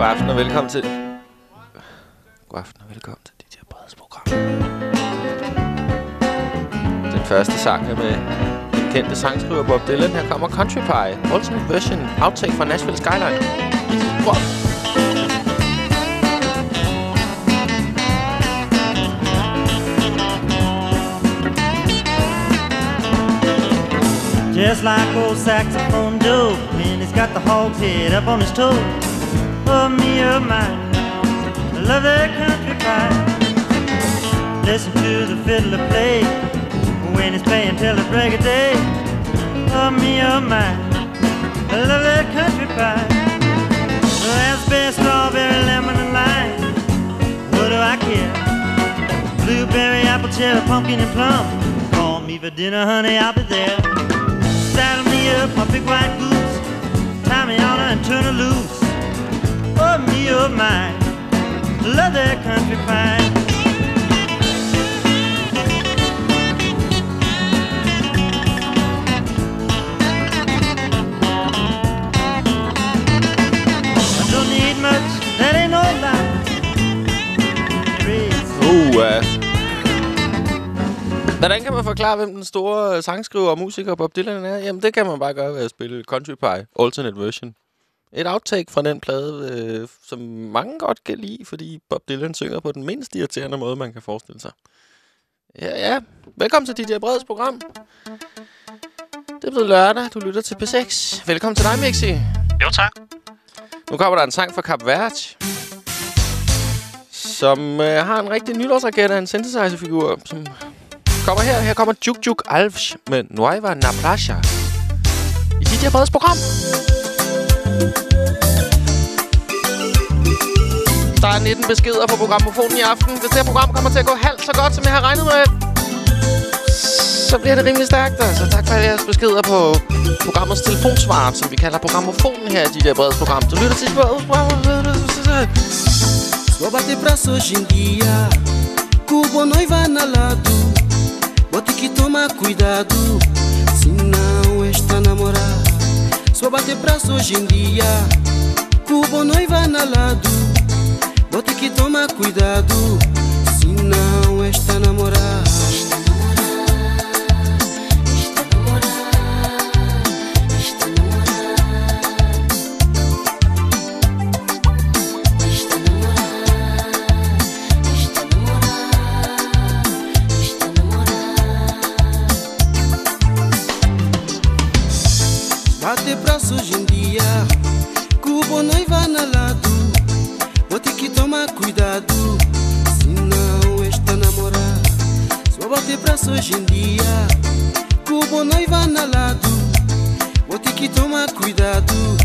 God aften og velkommen til... God aften og velkommen til dit her Breds program. Den første sang er med den kendte sangskriver Bob Dylan. Her kommer Country Pie, alternate version, outtake fra Nashville Skyline. Wow. Just like old saxophone Joe, and he's got the hog's head up on his toe. Oh, me, oh, my, I love that country pie. Listen to the fiddler play when he's playing till the break of day. Oh, me, oh, my, I love that country pie. Raspberry, strawberry, lemon, and lime. What do I care? Blueberry, apple, cherry, pumpkin, and plum. Call me for dinner, honey, I'll be there. Saddle me up, my big white goose. Tie me on and turn her loose. Oh, me, oh, my. Love that country pie. I don't need much, that ain't no lie. Raise Uh. Hvordan kan man forklare, hvem den store sangskriver og musiker Bob Dylan er? Jamen, det kan man bare gøre ved at spille Country Pie, alternate version. Et outtake fra den plade, øh, som mange godt kan lide, fordi Bob Dylan synger på den mindst irriterende måde, man kan forestille sig. Ja, ja. Velkommen til DJ Breds program. Det er blevet lørdag. Du lytter til P6. Velkommen til dig, Mixi. Jo, tak. Nu kommer der en sang fra Cap Verde, som øh, har en rigtig nytårsraket af en synthesizer-figur, som kommer her. Her kommer Juk Juk Alves med Nueva Na Playa i her Breds program. Der er 19 beskeder på programmofonen i aften. Hvis det her program kommer til at gå halvt så godt, som jeg har regnet med, så bliver det rimelig stærkt. Altså, tak for jeres beskeder på programmets telefonsvarer, som vi kalder programmofonen her i de der Breds program. Du lytter til Só bater braço hoje em dia Cubo noiva na Vou ter que tomar cuidado Senão está namorar Só bater braço hoje em dia Cubo noiva na lado Vou ter que tomar cuidado Senão está namorar Bate braço hoje em dia Cubo noiva na lado Vou tomar cuidado Senão está namorar Só bate braço hoje em dia Cubo noiva na lado Vou ter que tomar cuidado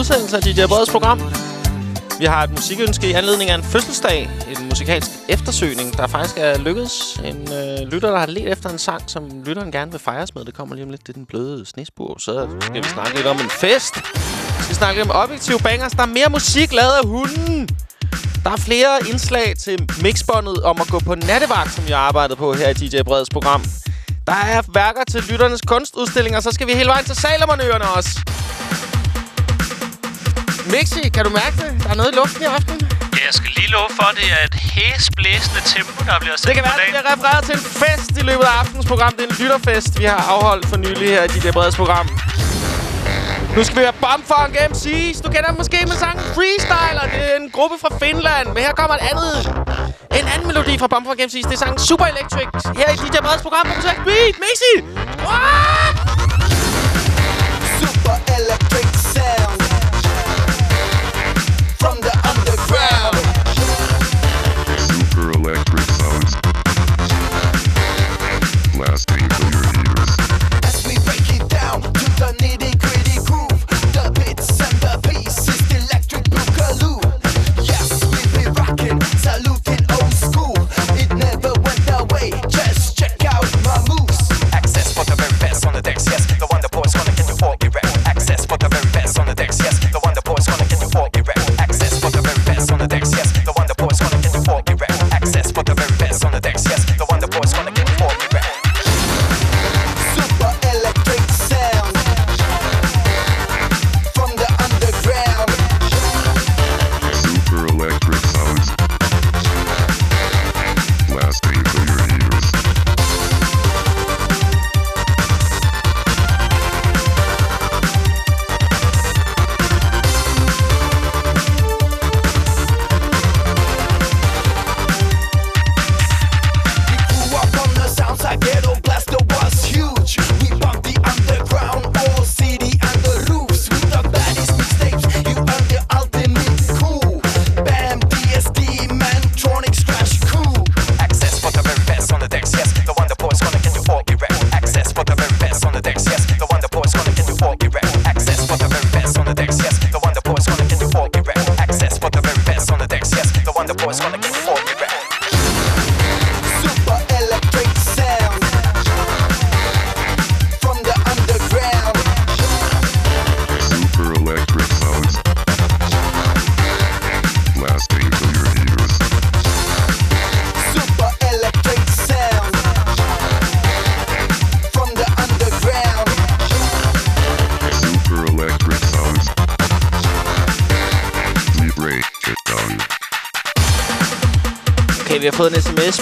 udsendelse af DJ Breds program. Vi har et musikønske i anledning af en fødselsdag. En musikalsk eftersøgning, der faktisk er lykkedes. En øh, lytter, der har let efter en sang, som lytteren gerne vil fejres med. Det kommer lige om lidt. Det er den bløde snesbur. Så skal vi snakke lidt om en fest. Vi skal snakke lidt om objektive bangers. Der er mere musik lavet af hunden. Der er flere indslag til mixbåndet om at gå på nattevagt, som jeg arbejdede på her i DJ Breds program. Der er værker til lytternes kunstudstillinger, så skal vi hele vejen til Salomonøerne også. Mixi, kan du mærke det? Der er noget i luften i aften. Ja, jeg skal lige love for, at det er et hæsblæsende tempo, der bliver Det sendt kan være, at det bliver refereret til en fest i løbet af aftens program. Det er en lytterfest, vi har afholdt for nylig her i DJ Breds program. Nu skal vi have Bumfunk MC's. Du kender dem måske med sangen Freestyler. Det er en gruppe fra Finland. Men her kommer et andet, en anden melodi fra Bumfunk MC's. Det er sangen Super Electric. Her i DJ Breds program på Beat. Mixi! What?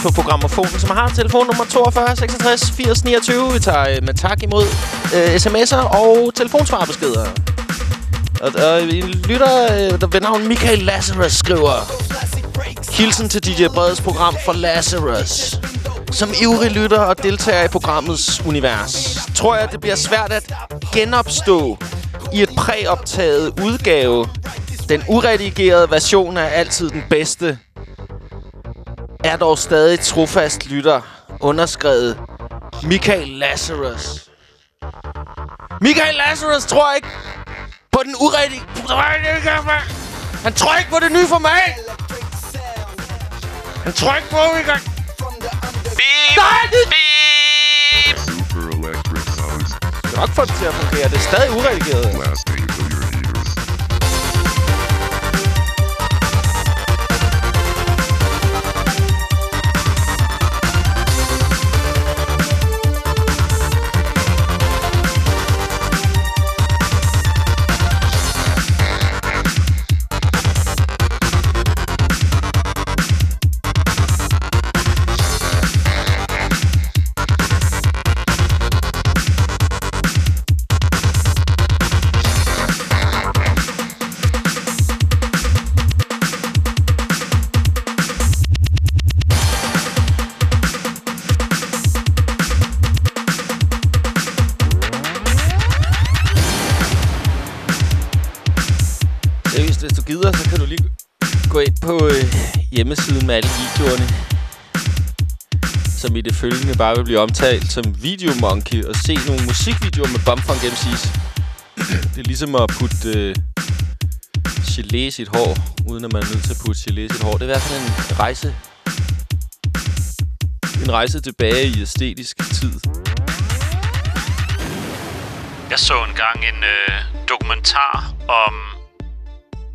På programmofonen, som har telefonnummer 42 66 80 29. Vi tager øh, med tak imod øh, sms'er og telefonsvarbeskeder. Og, og vi lytter, øh, der ved navn Michael Lazarus, skriver... Hilsen til DJ Breds program for Lazarus. Som ivrig lytter og deltager i programmets univers, tror jeg, det bliver svært at genopstå i et præoptaget udgave. Den uredigerede version er altid den bedste er dog stadig trofast lytter. Underskrevet Michael Lazarus. Michael Lazarus tror ikke på den urigtige... Han tror ikke på det nye format. Han tror ikke på, vi kan... Beep, Nej, det beep. Få det til at fungere. Det er stadig uredigeret. Blasting through your i det følgende bare vil blive omtalt som Video Monkey. Og se nogle musikvideoer med Bumfunk MC's. det er ligesom at putte øh, gelé i sit hår, uden at man er nødt til at putte gelé i sit hår. Det er i hvert fald en rejse. En rejse tilbage i æstetisk tid. Jeg så engang en øh, dokumentar om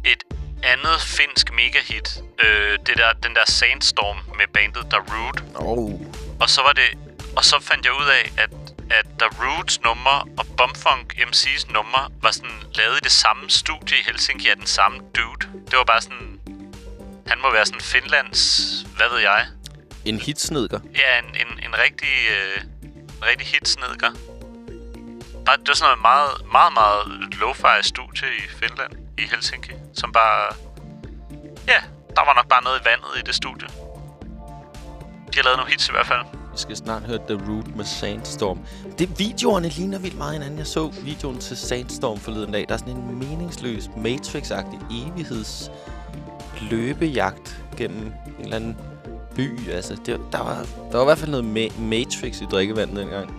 et andet finsk megahit. Øh, det der, den der Sandstorm med bandet The Root. Oh. Og så var det... Og så fandt jeg ud af, at, at The Roots nummer og Bumfunk MC's nummer var sådan lavet i det samme studie i Helsinki af den samme dude. Det var bare sådan... Han må være sådan Finlands... Hvad ved jeg? En hitsnedker. Ja, en, en, en rigtig... Øh, en rigtig hitsnedker. Bare, det var sådan noget meget, meget, meget lo-fi studie i Finland, i Helsinki, som bare... Ja, der var nok bare noget i vandet i det studie. De har lavet nogle hits i hvert fald. Vi skal snart høre The Root med Sandstorm. Det, videoerne ligner vildt meget hinanden. Jeg så videoen til Sandstorm forleden dag. Der er sådan en meningsløs, Matrix-agtig evigheds løbejagt gennem en eller anden by. Altså, det, der, var, der var i hvert fald noget ma- Matrix i drikkevandet dengang.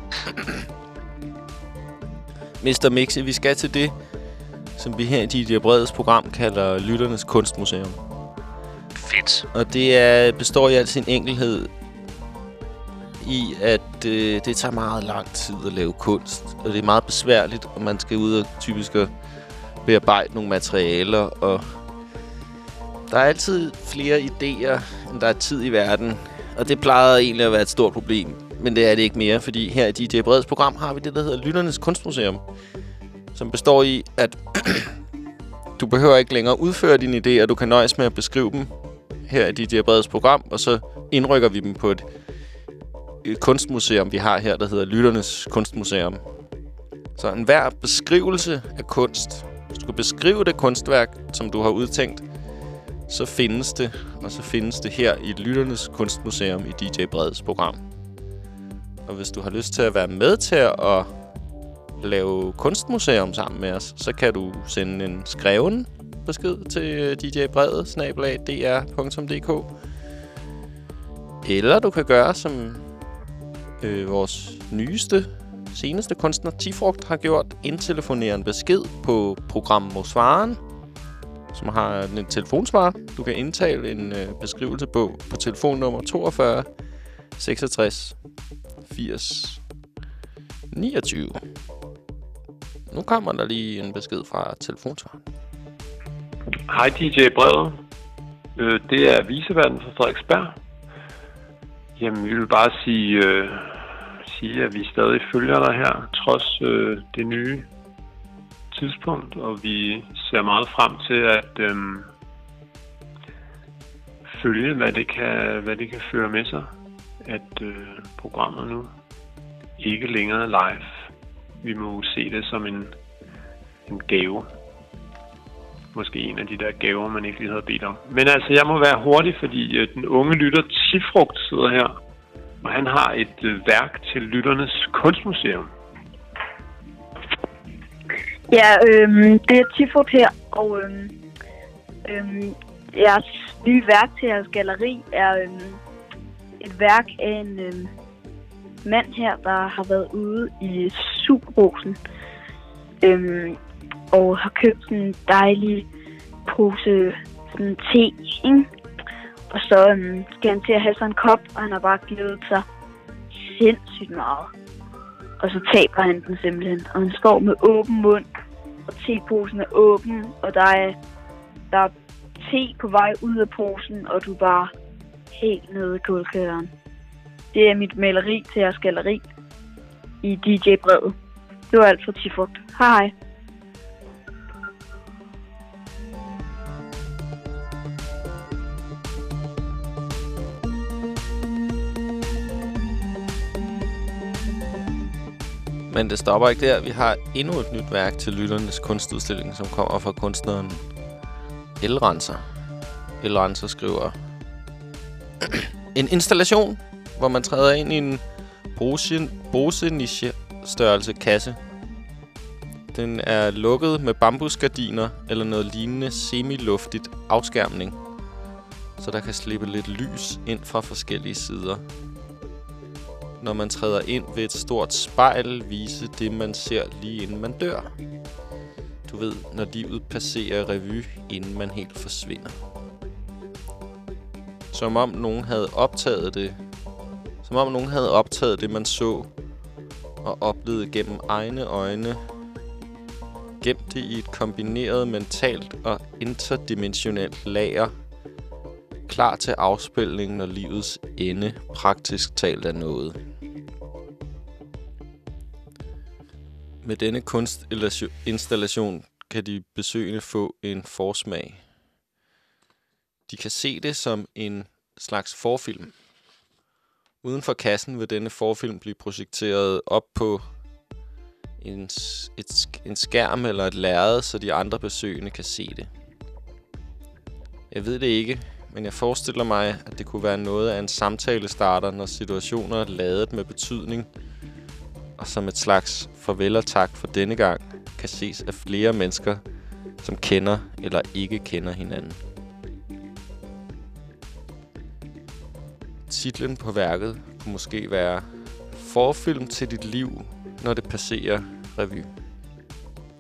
Mr. Mixe, vi skal til det, som vi her i DJ Breds program kalder Lytternes Kunstmuseum. Fedt. Og det er, består i al sin enkelhed i, at øh, det tager meget lang tid at lave kunst. Og det er meget besværligt, og man skal ud og typisk at bearbejde nogle materialer. Og der er altid flere idéer, end der er tid i verden. Og det plejede egentlig at være et stort problem. Men det er det ikke mere, fordi her i DJ Breds program har vi det, der hedder Lytternes Kunstmuseum. Som består i, at du behøver ikke længere udføre dine idéer. Du kan nøjes med at beskrive dem her i DJ Breds program, og så indrykker vi dem på et, et Øh, kunstmuseum, vi har her, der hedder Lytternes Kunstmuseum. Så enhver beskrivelse af kunst, hvis du kan beskrive det kunstværk, som du har udtænkt, så findes det, og så findes det her i Lytternes Kunstmuseum i DJ Breds program. Og hvis du har lyst til at være med til at lave kunstmuseum sammen med os, så kan du sende en skreven besked til djbrede, snabelag, dr.dk. Eller du kan gøre, som øh, vores nyeste, seneste kunstner, Tifrugt, har gjort. Indtelefonere en besked på programmosvaren, som har en telefonsvarer. Du kan indtale en øh, beskrivelse på, på telefonnummer 42 66 80 29. Nu kommer der lige en besked fra telefonsvaren. Hej DJ Brede. Øh, det er viseverden fra Frederiksberg. Jamen, vi vil bare sige, øh, sige, at vi stadig følger dig her, trods øh, det nye tidspunkt, og vi ser meget frem til at øh, følge, hvad det, kan, hvad det kan føre med sig, at øh, programmet nu ikke længere er live. Vi må se det som en, en gave måske en af de der gaver, man ikke lige havde bedt om. Men altså, jeg må være hurtig, fordi øh, den unge lytter Tifrugt sidder her, og han har et øh, værk til Lytternes Kunstmuseum. Ja, øhm, det er Tifot her, og øhm, øhm, jeres nye værk til jeres galleri er øhm, et værk af en øhm, mand her, der har været ude i Superrosen øhm, og har købt sådan en dejlig pose sådan te, ikke? Og så øhm, skal han til at have sådan en kop, og han har bare glædet sig sindssygt meget. Og så taber han den simpelthen, og han står med åben mund, og teposen er åben, og der er, der er te på vej ud af posen, og du er bare helt nede i kuldkælderen. Det er mit maleri til jeres galleri i DJ-brevet. Det var alt for Tifugt. Hej hej. Men det stopper ikke der. Vi har endnu et nyt værk til Lytternes kunstudstilling, som kommer fra kunstneren Elrenser. Elrenser skriver en installation, hvor man træder ind i en bose-niche-størrelse kasse. Den er lukket med bambusgardiner eller noget lignende semiluftigt afskærmning, så der kan slippe lidt lys ind fra forskellige sider. Når man træder ind ved et stort spejl, vise det, man ser lige inden man dør. Du ved, når livet passerer revy, inden man helt forsvinder. Som om nogen havde optaget det. Som om nogen havde optaget det, man så, og oplevede gennem egne øjne, gemt det i et kombineret mentalt og interdimensionelt lager, klar til afspilning, når livets ende praktisk talt er noget. Med denne kunstinstallation kan de besøgende få en forsmag. De kan se det som en slags forfilm. Uden for kassen vil denne forfilm blive projekteret op på en, et, en skærm eller et lærred, så de andre besøgende kan se det. Jeg ved det ikke, men jeg forestiller mig, at det kunne være noget af en samtale starter, når situationer er ladet med betydning, og som et slags farvel og tak for denne gang, kan ses af flere mennesker, som kender eller ikke kender hinanden. Titlen på værket kunne måske være Forfilm til dit liv, når det passerer revy.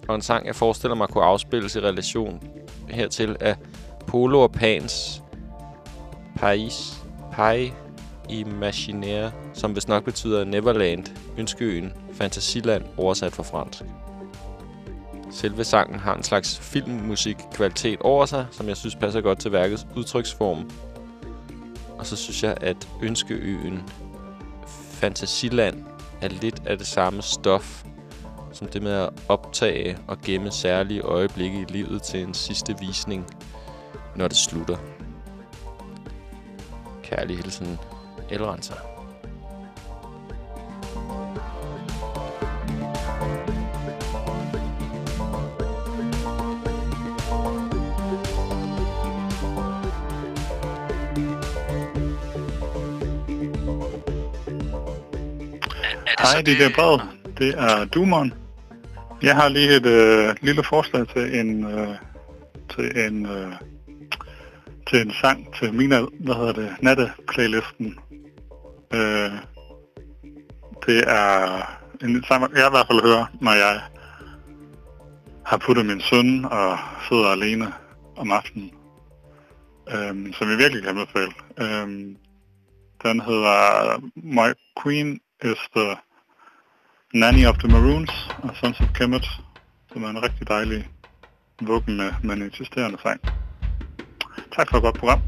Og en sang, jeg forestiller mig kunne afspilles i relation hertil af Polo og Pans Pais, Pai Imaginaire, som vist nok betyder Neverland, Ønskeøen, Fantasiland oversat fra fransk. Selve sangen har en slags filmmusik-kvalitet over sig, som jeg synes passer godt til værkets udtryksform. Og så synes jeg, at Ønskeøen, Fantasiland, er lidt af det samme stof, som det med at optage og gemme særlige øjeblikke i livet til en sidste visning, når det slutter. Kærlig hilsen, Elrenser. Hej, det er brev. Det er Dumon. Jeg har lige et øh, lille forslag til en øh, til en øh, til en sang til min hvad hedder det natte-playlisten. Øh, det er en sang, jeg i hvert fald hører, når jeg har puttet min søn og sidder alene om aftenen. øhm, som jeg virkelig kan anbefale. Øhm, den hedder My Queen is the Nanny of the Maroons og Sons of Kemet, som er en rigtig dejlig vuggen med, med en eksisterende sang. Tak for et godt program.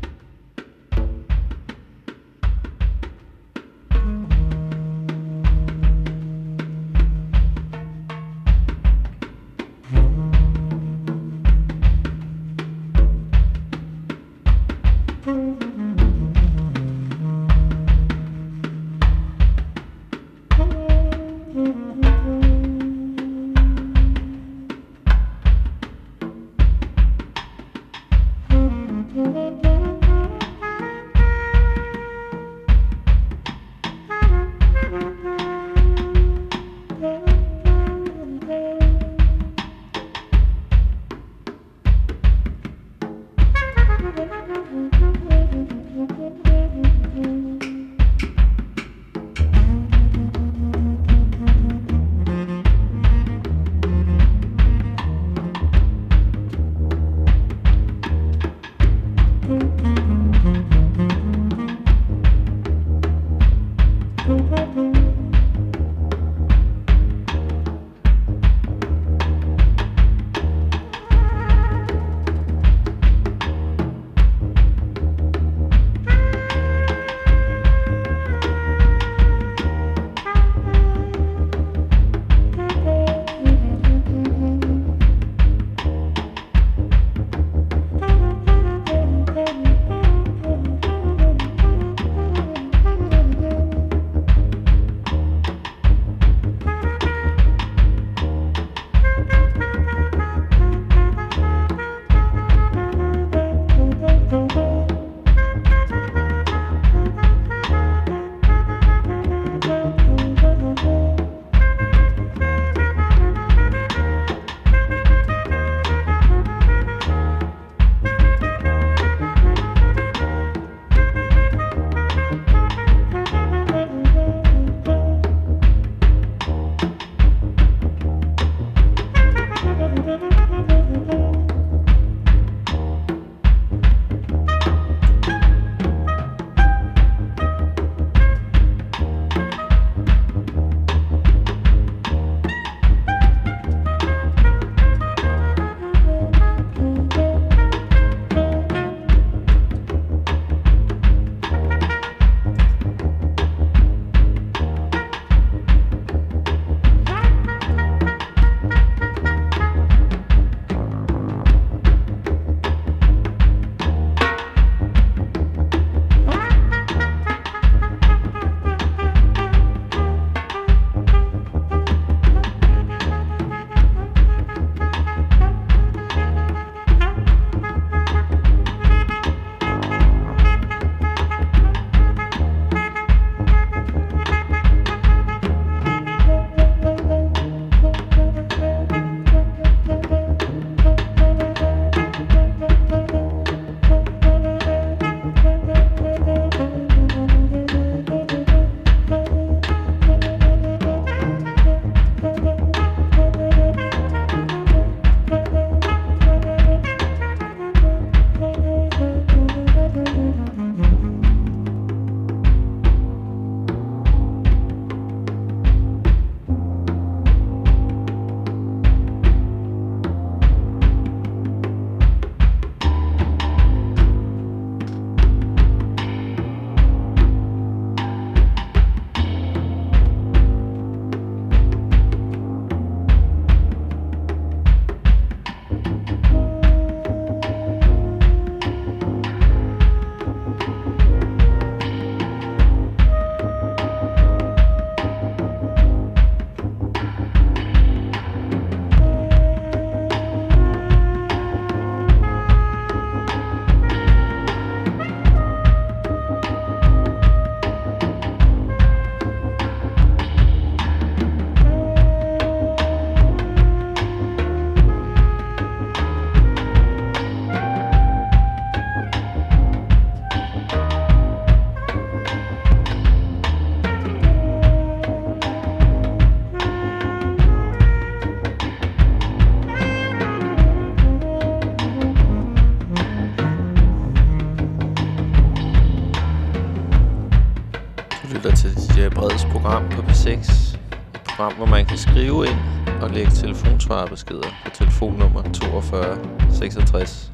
Skrive ind og lægge telefonsvarebeskeder på telefonnummer 42 66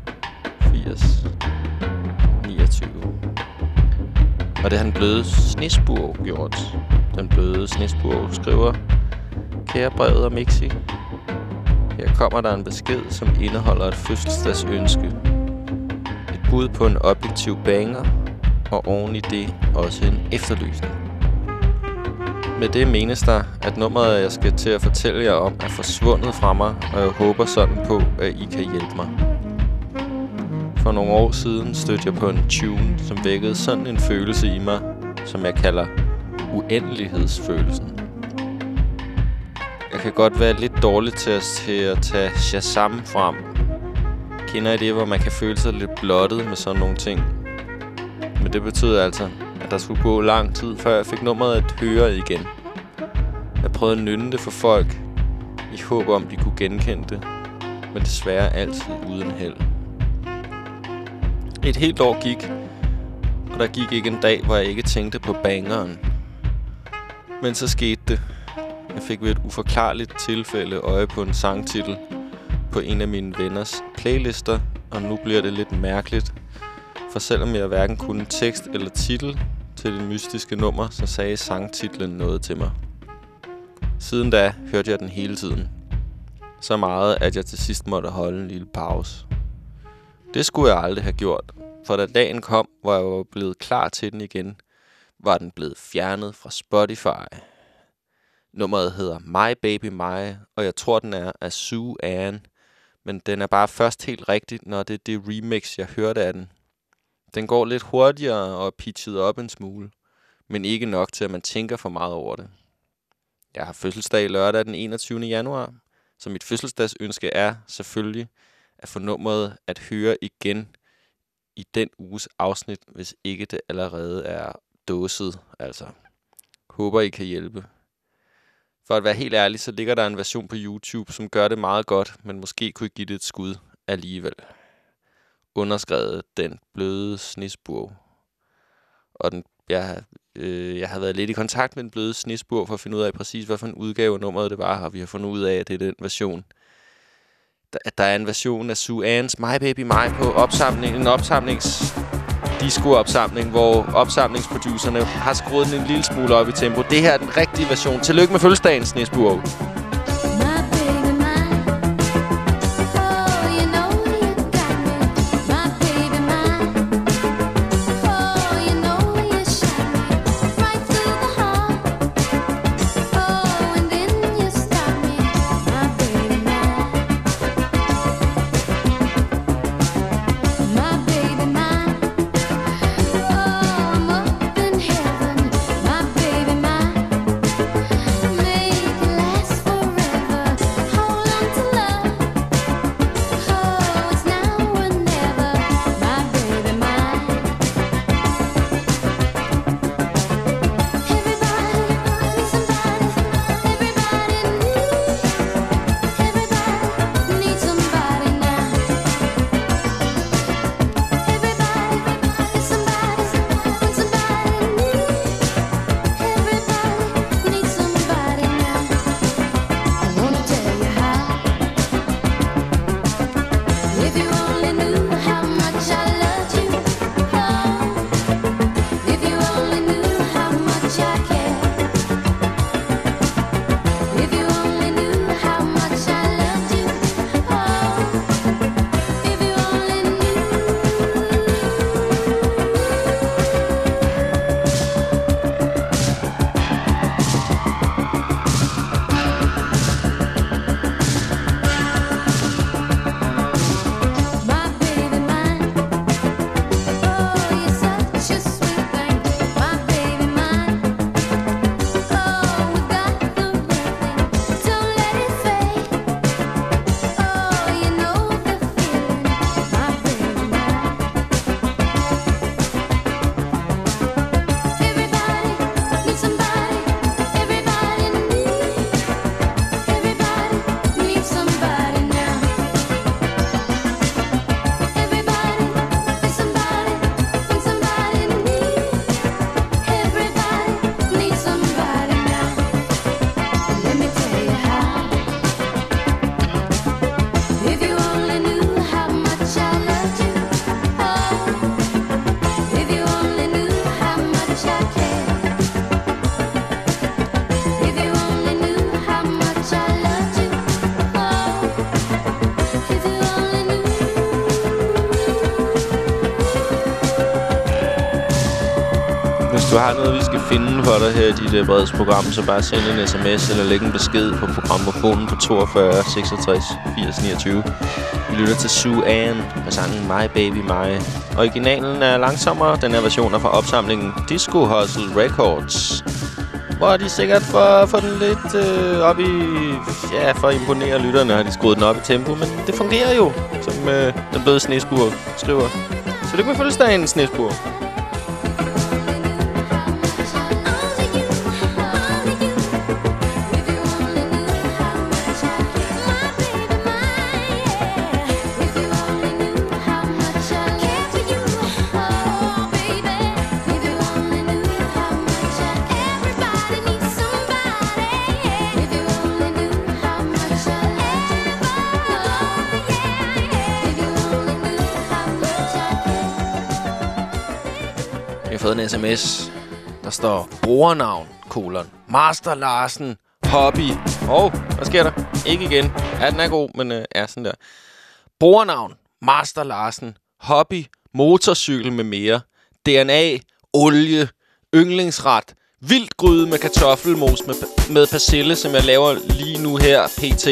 80 29. Og det har den bløde snesburg gjort. Den bløde snesburg skriver, Kære brevet og Mixi, her kommer der en besked, som indeholder et fødselsdagsønske. Et bud på en objektiv banger, og oven i det også en efterlysning. Med det menes der, at nummeret, jeg skal til at fortælle jer om, er forsvundet fra mig, og jeg håber sådan på, at I kan hjælpe mig. For nogle år siden stødte jeg på en tune, som vækkede sådan en følelse i mig, som jeg kalder uendelighedsfølelsen. Jeg kan godt være lidt dårlig til at, til at tage Shazam frem. Kender I det, hvor man kan føle sig lidt blottet med sådan nogle ting? Men det betyder altså, der skulle gå lang tid, før jeg fik nummeret at høre igen. Jeg prøvede at nynne det for folk, i håb om, de kunne genkende det, men desværre altid uden held. Et helt år gik, og der gik ikke en dag, hvor jeg ikke tænkte på bangeren. Men så skete det. Jeg fik ved et uforklarligt tilfælde øje på en sangtitel på en af mine venners playlister, og nu bliver det lidt mærkeligt. For selvom jeg hverken kunne tekst eller titel til det mystiske nummer, så sagde sangtitlen noget til mig. Siden da hørte jeg den hele tiden. Så meget, at jeg til sidst måtte holde en lille pause. Det skulle jeg aldrig have gjort, for da dagen kom, hvor jeg var blevet klar til den igen, var den blevet fjernet fra Spotify. Nummeret hedder My Baby My, og jeg tror, den er af Sue Ann, men den er bare først helt rigtig, når det er det remix, jeg hørte af den. Den går lidt hurtigere og er pitchet op en smule, men ikke nok til, at man tænker for meget over det. Jeg har fødselsdag lørdag den 21. januar, så mit fødselsdagsønske er selvfølgelig at få nummeret at høre igen i den uges afsnit, hvis ikke det allerede er dåset, altså. Håber, I kan hjælpe. For at være helt ærlig, så ligger der en version på YouTube, som gør det meget godt, men måske kunne I give det et skud alligevel. Underskrevet den bløde snisburg. Og den, jeg, øh, jeg har været lidt i kontakt med den bløde snisburg for at finde ud af præcis, hvad for en udgave nummeret det var, og vi har fundet ud af, at det er den version. Der, at der er en version af Sue Ann's My Baby My på opsamling, en opsamlings disco-opsamling, hvor opsamlingsproducerne har skruet den en lille smule op i tempo. Det her er den rigtige version. Tillykke med fødselsdagen, Snisburg. Du har noget, vi skal finde for dig her i dit øh, breds program, så bare send en sms eller læg en besked på programmofonen på 42 66 80 29. Vi lytter til Sue Ann med sangen My Baby My. Originalen er langsommere. Den her version er fra opsamlingen Disco Hustle Records. Hvor de sikkert for, for den lidt øh, op i... Ja, for at imponere lytterne har de skruet den op i tempo, men det fungerer jo, som øh, den bløde sneskur skriver. Så det kan vi en sneskur. Fået en sms, der står brugernavn, kolon, Master Larsen, hobby. Og, oh, hvad sker der? Ikke igen. Ja, den er god, men øh, er sådan der. Brugernavn, Master Larsen, hobby, motorcykel med mere, DNA, olie, yndlingsret, vildt gryde med kartoffelmos med, med persille, som jeg laver lige nu her, pt.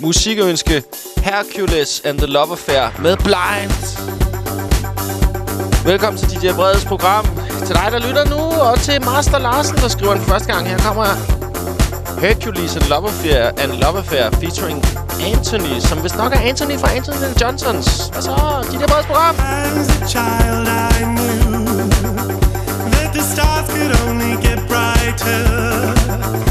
Musikønske, Hercules and the Love Affair med Blind. Velkommen til DJ Breds program. Til dig, der lytter nu, og til Master Larsen, der skriver den første gang. Her kommer. Hercules and Love Affair, and Love Affair featuring Anthony, som vist nok er Anthony fra Anthony and Johnsons. Hvad så? DJ Breds program. As a child, I knew that the stars could only get brighter,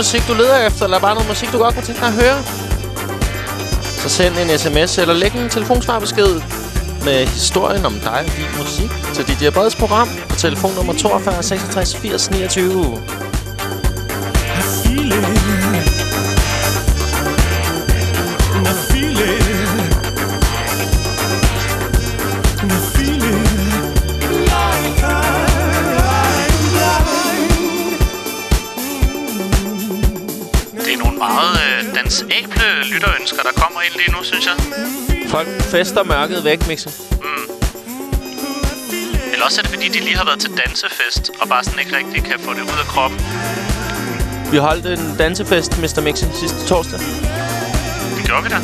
musik, du leder efter, eller bare noget musik, du godt kunne tænke dig at høre? Så send en sms eller læg en telefonsvarbesked med historien om dig og din musik til dit Breds program på telefonnummer 42 66 80 29. ind lige nu, synes jeg. Folk fester mørket væk, Mixi. Eller også er det, fordi de lige har været til dansefest, og bare sådan ikke rigtig kan få det ud af kroppen. Vi holdt en dansefest, Mr. Mixi, sidste torsdag. Det gjorde vi da.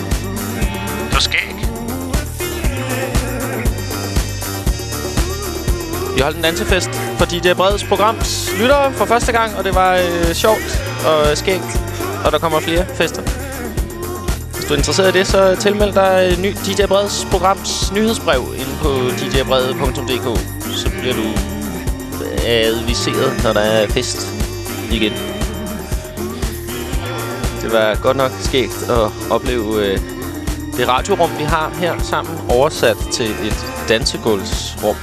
Det var skæg. Vi holdt en dansefest for DJ Breds programs lyttere for første gang, og det var øh, sjovt og øh, skægt. Og der kommer flere fester. Hvis du er interesseret i det, så tilmeld dig øh, ny DJ Breds programs nyhedsbrev inde på djabred.dk. Så bliver du øh, adviseret, når der er fest igen. Det var godt nok skægt at opleve øh, det radiorum, vi har her sammen, oversat til et dansegulvsrum.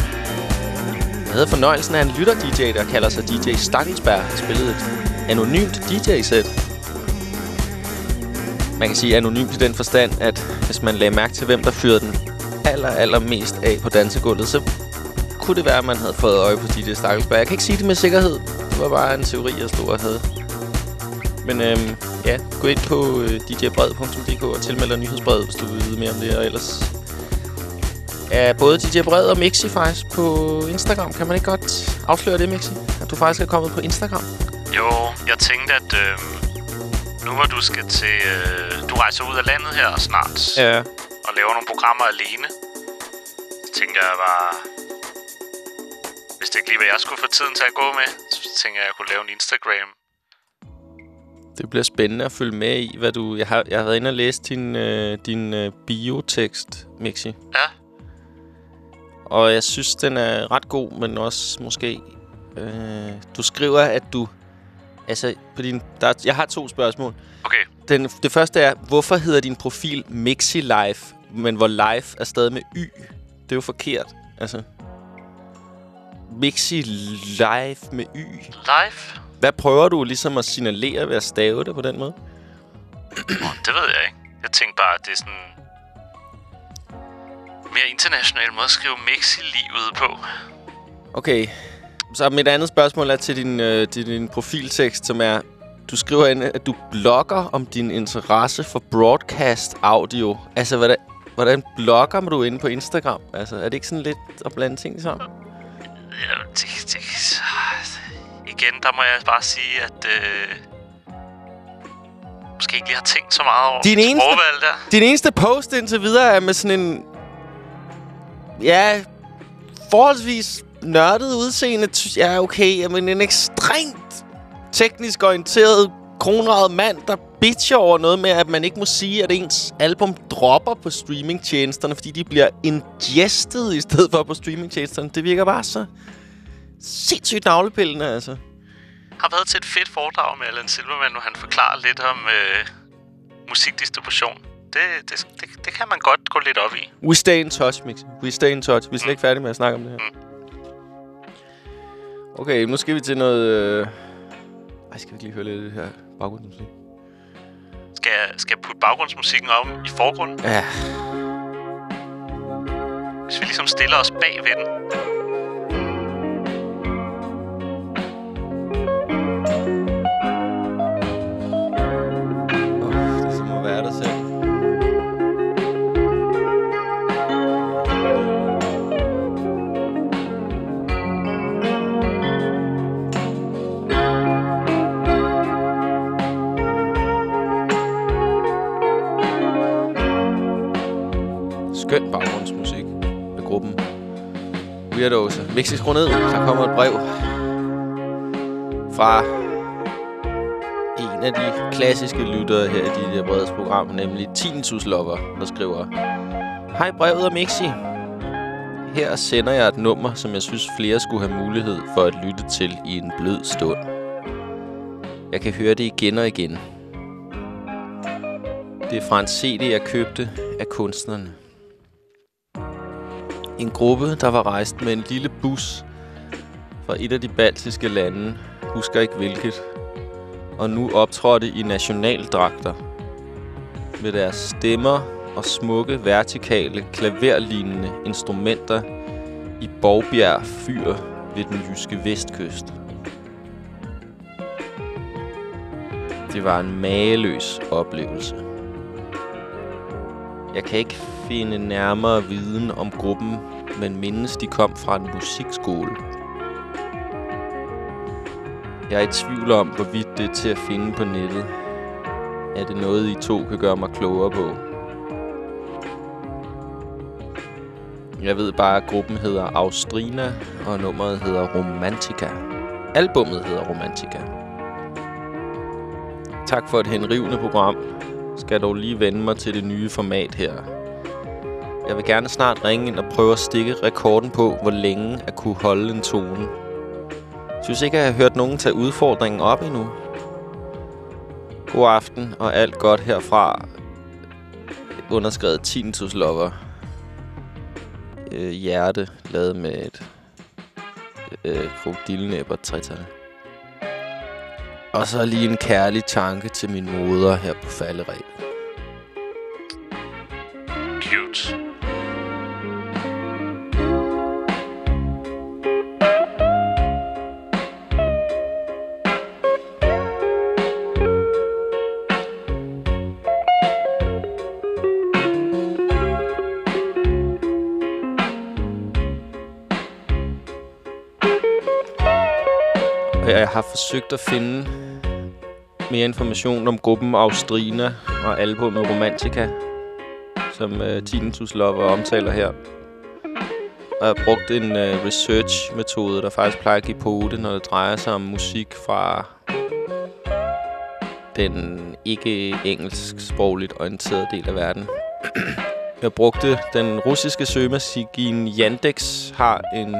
Jeg havde fornøjelsen af en lytter-DJ, der kalder sig DJ Stakkelsberg. Spillede et anonymt DJ-sæt. Man kan sige anonymt i den forstand, at hvis man lagde mærke til, hvem der fyrede den aller, aller mest af på dansegulvet, så kunne det være, at man havde fået øje på DJ Stakkelsberg. Jeg kan ikke sige det med sikkerhed. Det var bare en teori, jeg stod og havde. Men øhm, ja, gå ind på øh, djbred.dk og tilmeld dig nyhedsbrevet, hvis du vil vide mere om det. Og ellers er både DJ Bred og Mixi faktisk på Instagram. Kan man ikke godt afsløre det, Mixi? At du faktisk er kommet på Instagram? Jo, jeg tænkte, at øh, nu hvor du skal til... Øh, du rejser ud af landet her snart, Ja. og laver nogle programmer alene, så tænkte jeg bare... Hvis det ikke lige var, jeg skulle få tiden til at gå med, så tænkte jeg, at jeg kunne lave en Instagram. Det bliver spændende at følge med i, hvad du... Jeg har, jeg har været inde og læst din, øh, din øh, biotekst, Mixi. Ja. Og jeg synes, den er ret god, men også måske... Øh, du skriver, at du... Altså, på din, der, jeg har to spørgsmål. Okay. Den, det første er, hvorfor hedder din profil Mixi Life, men hvor live er stadig med Y? Det er jo forkert. Altså, Mixi Live med Y. Live? Hvad prøver du ligesom at signalere ved at stave det på den måde? Det ved jeg ikke. Jeg tænkte bare, at det er sådan... mere international måde at skrive mix i livet på. Okay. Så mit andet spørgsmål er til din, øh, til din profiltekst, som er... Du skriver ind, at du blogger om din interesse for broadcast audio. Altså, hvordan, hvordan blogger du inde på Instagram? Altså, er det ikke sådan lidt at blande ting sammen? Ja, det, det, igen, der må jeg bare sige, at... Øh, måske ikke lige har tænkt så meget over Din eneste, der. din eneste post indtil videre er med sådan en... Ja, forholdsvis nørdet udseende. Ja, okay, men en ekstremt teknisk orienteret, kronraget mand, der bitcher over noget med, at man ikke må sige, at ens album dropper på streamingtjenesterne, fordi de bliver ingested i stedet for på streamingtjenesterne. Det virker bare så sindssygt navlepillende, altså. har været til et fedt foredrag med Allan Silverman, hvor han forklarer lidt om øh, musikdistribution. Det, det, det, det kan man godt gå lidt op i. We stay in touch, Mix. We stay in touch. Vi er slet ikke færdige med at snakke om det her. Okay, nu skal vi til noget... Øh... Ej, skal vi ikke lige høre lidt af det her baggrundsmusik? Skal jeg, skal jeg putte baggrundsmusikken om i forgrunden? Ja. Hvis vi ligesom stiller os bag ved den. Baggrundsmusik med gruppen Weirdos. Mixi, skru ned. Der kommer et brev fra en af de klassiske lyttere her i de øh, breds program, nemlig Tinnitus Lover, der skriver Hej brevet og Mixi. Her sender jeg et nummer, som jeg synes flere skulle have mulighed for at lytte til i en blød stund. Jeg kan høre det igen og igen. Det er fra en CD, jeg købte af kunstnerne. En gruppe, der var rejst med en lille bus fra et af de baltiske lande, husker ikke hvilket, og nu optrådte i nationaldragter med deres stemmer og smukke, vertikale, klaverlignende instrumenter i Borgbjerg Fyr ved den jyske vestkyst. Det var en mageløs oplevelse. Jeg kan ikke finde nærmere viden om gruppen, men mindes de kom fra en musikskole. Jeg er i tvivl om, hvorvidt det er til at finde på nettet. Er det noget, I to kan gøre mig klogere på? Jeg ved bare, at gruppen hedder Austrina, og nummeret hedder Romantica. Albummet hedder Romantica. Tak for et henrivende program. Skal dog lige vende mig til det nye format her. Jeg vil gerne snart ringe ind og prøve at stikke rekorden på, hvor længe at kunne holde en tone. Synes ikke, at jeg har hørt nogen tage udfordringen op endnu. God aften og alt godt herfra. Underskrevet Tintus Lover. Øh, hjerte lavet med et øh, krokodillenæb og et. Og så lige en kærlig tanke til min moder her på falderæbet. Har forsøgt at finde mere information om gruppen Austrina og albumet Romantica, som øh, Tinnitus Lover omtaler her. Og jeg har brugt en øh, research-metode, der faktisk plejer at give pote, når det drejer sig om musik fra den ikke engelsksprogligt orienterede del af verden. jeg brugte den russiske søgemaskine Yandex, har en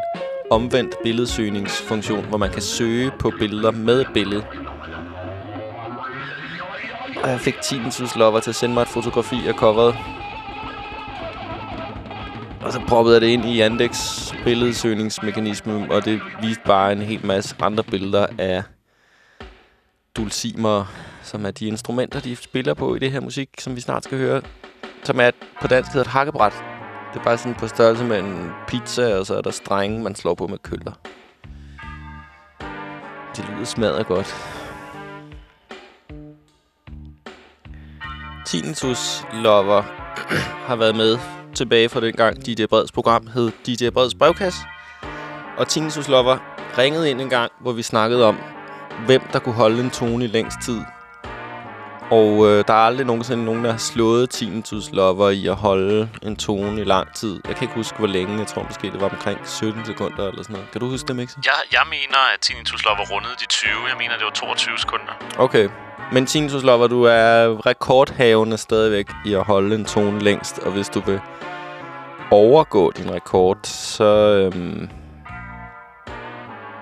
omvendt billedsøgningsfunktion, hvor man kan søge på billeder med billede. Og jeg fik 10.000 Lover til at sende mig et fotografi af coveret. Og så proppede jeg det ind i Yandex billedsøgningsmekanisme, og det viste bare en hel masse andre billeder af dulcimer, som er de instrumenter, de spiller på i det her musik, som vi snart skal høre. Som er på dansk hedder et hakkebræt. Det er bare sådan på størrelse med en pizza, og så er der strenge, man slår på med køller. Det lyder smadret godt. Tinnitus Lover har været med tilbage fra den gang DJ Breds program hed DJ Breds brevkasse. Og Tinnitus Lover ringede ind en gang, hvor vi snakkede om, hvem der kunne holde en tone i længst tid. Og øh, der er aldrig nogensinde nogen, der har slået Tinnitus Lover i at holde en tone i lang tid. Jeg kan ikke huske, hvor længe. Jeg tror måske, det var omkring 17 sekunder eller sådan noget. Kan du huske det, Mixi? Jeg, jeg mener, at Tinnitus Lover rundede de 20. Jeg mener, det var 22 sekunder. Okay. Men Tinnitus Lover, du er rekordhavende stadigvæk i at holde en tone længst. Og hvis du vil overgå din rekord, så... Øhm,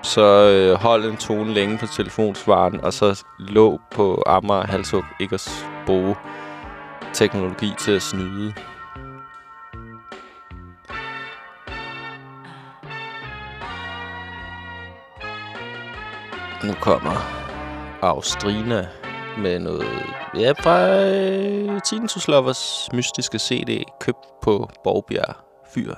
så øh, hold en tone længe på telefonsvaren, og så lå på Amager Halshug ikke at bruge teknologi til at snyde. Nu kommer Austrina med noget... Ja, fra øh, Tintus Lovers mystiske CD, købt på Borgbjerg Fyr.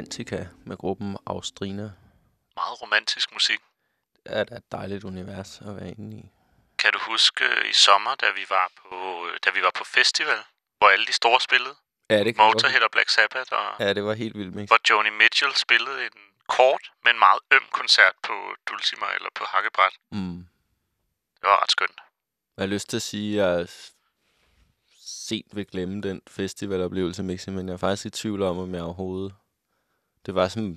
Romantika med gruppen Austrina. Meget romantisk musik. Det er da et dejligt univers at være inde i. Kan du huske i sommer, da vi var på, da vi var på festival, hvor alle de store spillede? Ja, det kan Motorhead og Black Sabbath, og Ja, det var helt vildt mix. hvor Joni Mitchell spillede en kort, men meget øm koncert på Dulcimer eller på Hakkebræt. Mm. Det var ret skønt. Jeg har lyst til at sige, at jeg sent vil glemme den festivaloplevelse, Mixi, men jeg er faktisk i tvivl om, om jeg overhovedet... Det var som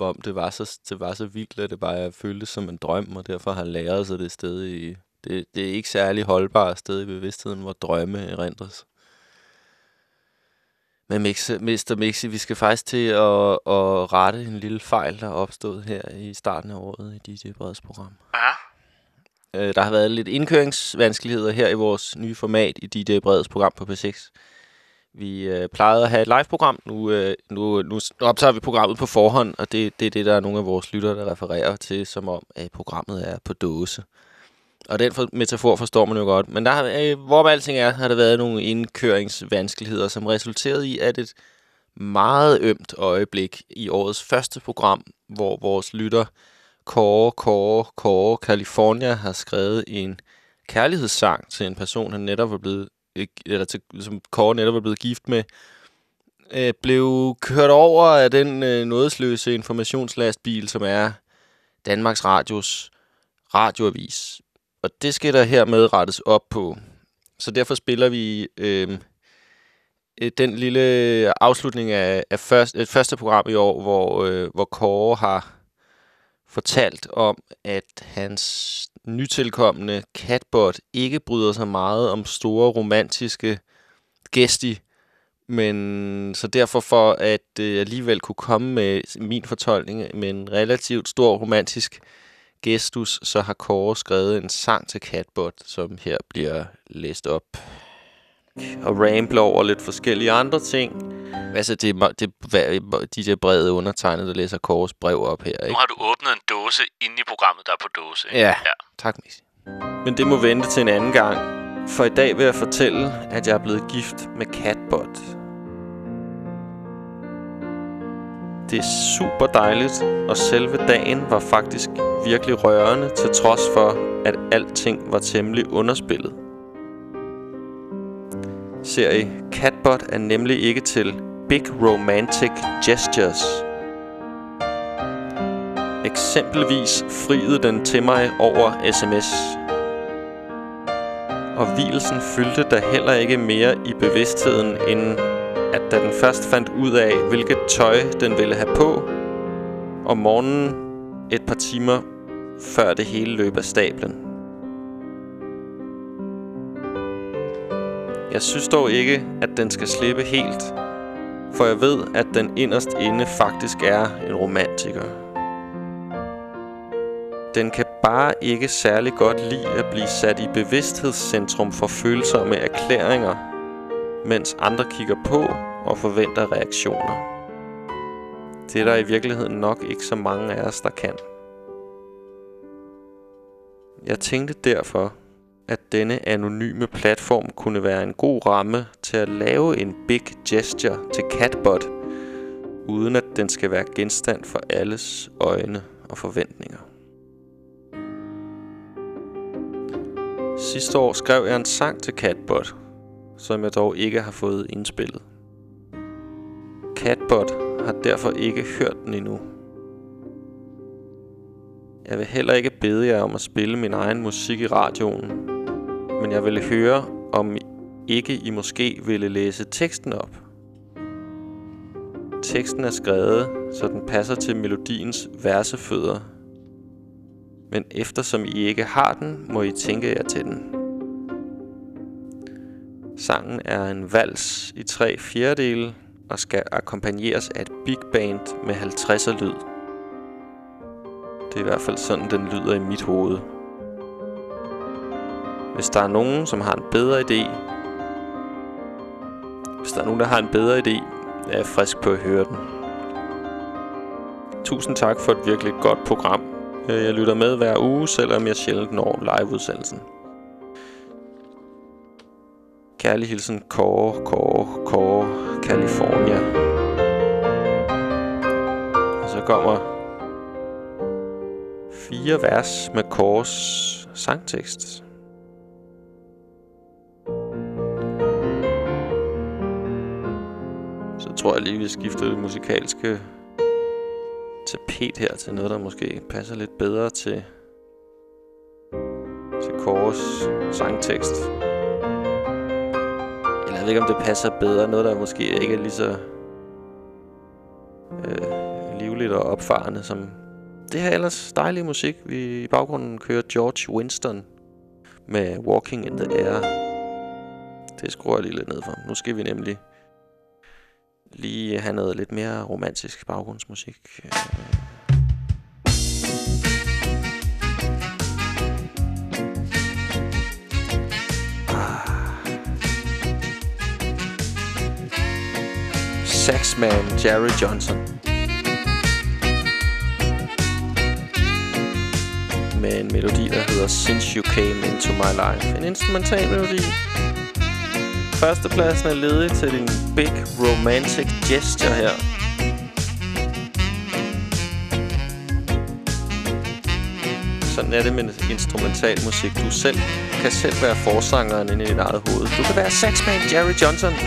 om det var så, det var så vildt, at det bare jeg følte det som en drøm, og derfor har læret sig det sted i... Det, det er ikke særlig holdbart sted i bevidstheden, hvor drømme erindres. Men Mixi, Mr. Mixi, vi skal faktisk til at, at rette en lille fejl, der er opstået her i starten af året i DJ Breds program. Ja. Øh, der har været lidt indkøringsvanskeligheder her i vores nye format i DJ Breds program på P6. Vi øh, plejede at have et live-program. Nu, øh, nu, nu nu optager vi programmet på forhånd, og det, det er det, der er nogle af vores lyttere, der refererer til, som om at programmet er på dåse. Og den for, metafor forstår man jo godt. Men der øh, hvorom alting er, har der været nogle indkøringsvanskeligheder, som resulterede i, at et meget ømt øjeblik i årets første program, hvor vores lytter Kåre, Kåre, Kåre, California har skrevet en kærlighedssang til en person, han netop er blevet, eller til, som Kåre netop er blevet gift med, øh, blev kørt over af den øh, nådesløse informationslastbil, som er Danmarks Radios radioavis. Og det skal der hermed rettes op på. Så derfor spiller vi øh, øh den lille afslutning af, af første, et første program i år, hvor, øh, hvor Kåre har fortalt om, at hans nytilkommende catbot ikke bryder sig meget om store romantiske gæsti, men så derfor for at øh, alligevel kunne komme med min fortolkning med en relativt stor romantisk gestus, så har Kåre skrevet en sang til Catbot, som her bliver læst op. Og rambler over lidt forskellige andre ting. Altså, det er, det er de der brede undertegnede, der læser Kåres brev op her, Nu ikke? har du åbnet en dåse inde i programmet, der er på dåse. ikke? Ja, tak Mixi. Men det må vente til en anden gang. For i dag vil jeg fortælle, at jeg er blevet gift med Catbot. Det er super dejligt, og selve dagen var faktisk virkelig rørende, til trods for, at alting var temmelig underspillet. Serie Catbot er nemlig ikke til Big Romantic Gestures. Eksempelvis friede den til mig over sms. Og hvilesen fyldte da heller ikke mere i bevidstheden, end at da den først fandt ud af, hvilket tøj den ville have på, om morgenen et par timer før det hele løb af stablen. Jeg synes dog ikke, at den skal slippe helt, for jeg ved, at den inderst inde faktisk er en romantiker. Den kan bare ikke særlig godt lide at blive sat i bevidsthedscentrum for følsomme erklæringer, mens andre kigger på og forventer reaktioner. Det er der i virkeligheden nok ikke så mange af os, der kan. Jeg tænkte derfor, at denne anonyme platform kunne være en god ramme til at lave en big gesture til Catbot, uden at den skal være genstand for alles øjne og forventninger. Sidste år skrev jeg en sang til Catbot, som jeg dog ikke har fået indspillet. Catbot har derfor ikke hørt den endnu. Jeg vil heller ikke bede jer om at spille min egen musik i radioen, men jeg ville høre, om ikke I måske ville læse teksten op. Teksten er skrevet, så den passer til melodiens versefødder. Men eftersom I ikke har den, må I tænke jer til den. Sangen er en vals i tre fjerdedele og skal akkompagneres af et big band med 50'er lyd. Det er i hvert fald sådan, den lyder i mit hoved. Hvis der er nogen, som har en bedre idé, hvis der er nogen, der har en bedre idé, er jeg frisk på at høre den. Tusind tak for et virkelig godt program. Øh, jeg lytter med hver uge, selvom jeg sjældent når liveudsendelsen. Kærlig hilsen Kåre, Kåre, Kåre, California. kommer fire vers med Kors sangtekst. Så tror jeg lige, vi skifter det musikalske tapet her til noget, der måske passer lidt bedre til, til Kors sangtekst. Eller jeg ved ikke, om det passer bedre. Noget, der måske ikke er lige så øh, livligt og opfarende som det her ellers dejlige musik. Vi i baggrunden kører George Winston med Walking in the Air. Det skruer jeg lige lidt ned for. Nu skal vi nemlig lige have noget lidt mere romantisk baggrundsmusik. Øh, Saxman Jerry Johnson. Med en melodi, der hedder Since You Came Into My Life. En instrumental melodi. Førstepladsen er ledig til din Big Romantic Gesture her. Sådan er det med instrumental musik. Du selv kan selv være forsangeren inde i dit eget hoved. Du kan være Saxman Jerry Johnson. Ah.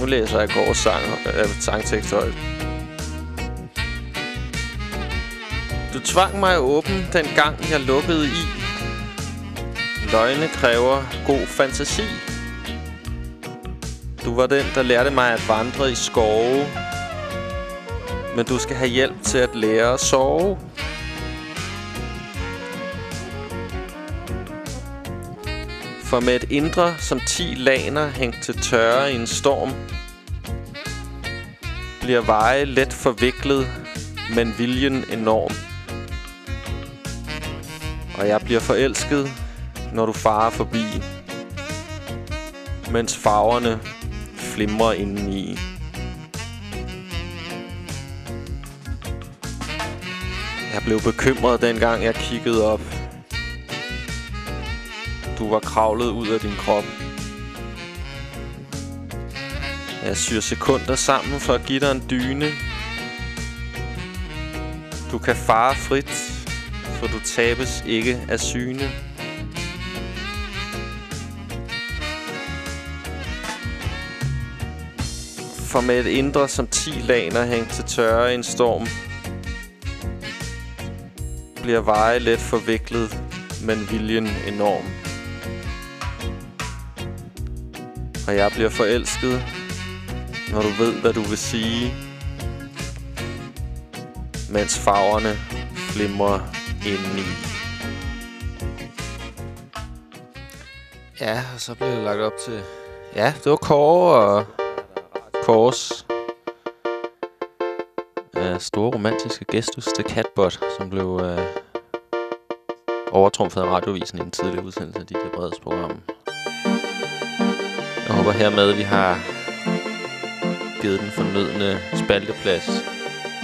Nu læser jeg Gårds sang, øh, sangtekst højt. Du tvang mig at åbne den gang, jeg lukkede i. Løgne kræver god fantasi. Du var den, der lærte mig at vandre i skove. Men du skal have hjælp til at lære at sove. For med et indre som ti laner hængt til tørre i en storm, bliver veje let forviklet, men viljen enorm. Og jeg bliver forelsket, når du farer forbi, mens farverne flimrer indeni. Jeg blev bekymret, dengang jeg kiggede op. Du var kravlet ud af din krop. Jeg syr sekunder sammen for at give dig en dyne. Du kan fare frit, for du tabes ikke af syne. For med et indre som ti laner hængt til tørre i en storm, bliver veje let forviklet, men viljen enorm. Og jeg bliver forelsket, når du ved, hvad du vil sige, mens farverne flimrer indeni. Ja, og så bliver det lagt op til... Ja, det var Kåre og Kåres øh, store romantiske gestus til Catbot, som blev øh, overtrumfet af radiovisen i en tidlig udsendelse af dit Breds program. Jeg håber hermed, at vi har givet den fornødne spalteplads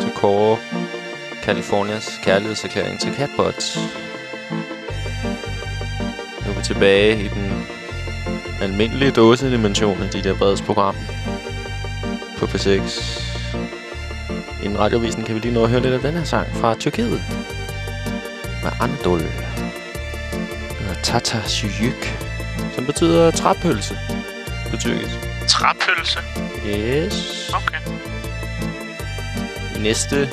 til Kåre Californias kærlighedserklæring til Catbot. Nu er vi tilbage i den almindelige dåsedimension af de der breds program på P6. Inden radiovisen kan vi lige nå at høre lidt af den her sang fra Tyrkiet. Med Andol. Og Tata Syük. Som betyder træpølse på tyrkisk. Træpølse? Yes. Okay. I næste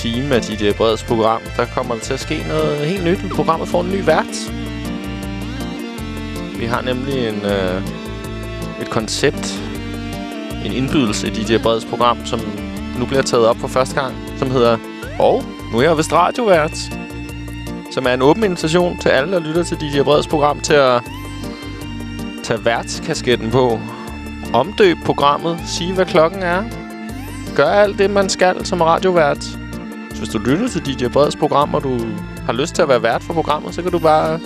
time af DJ Breds program, der kommer der til at ske noget helt nyt. Programmet får en ny vært. Vi har nemlig en, øh, et koncept, en indbydelse i DJ Breds program, som nu bliver taget op for første gang, som hedder Og nu er jeg vist radiovært. Som er en åben invitation til alle, der lytter til DJ Breds program, til at tage værtskasketten på. Omdøb programmet. Sige, hvad klokken er. Gør alt det, man skal som radiovært. Så hvis du lytter til DJ Breds program, og du har lyst til at være vært for programmet, så kan du bare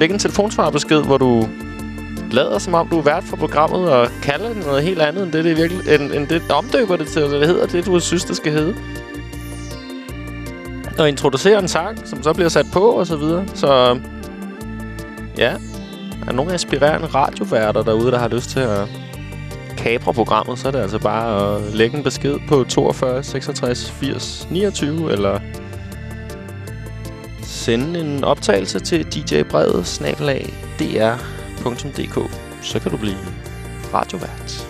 lægge en telefonsvarbesked, hvor du lader som om, du er vært for programmet, og kalder det noget helt andet, end det, det, virkelig, end, end det omdøber det til, eller det hedder det, du synes, det skal hedde. og introducerer en sang, som så bliver sat på og så videre. Så ja, er nogle aspirerende radioværter derude, der har lyst til at kapre programmet, så er det altså bare at lægge en besked på 42 66 80 29, eller sende en optagelse til djbrevet snabelag dr.dk. Så kan du blive radiovært.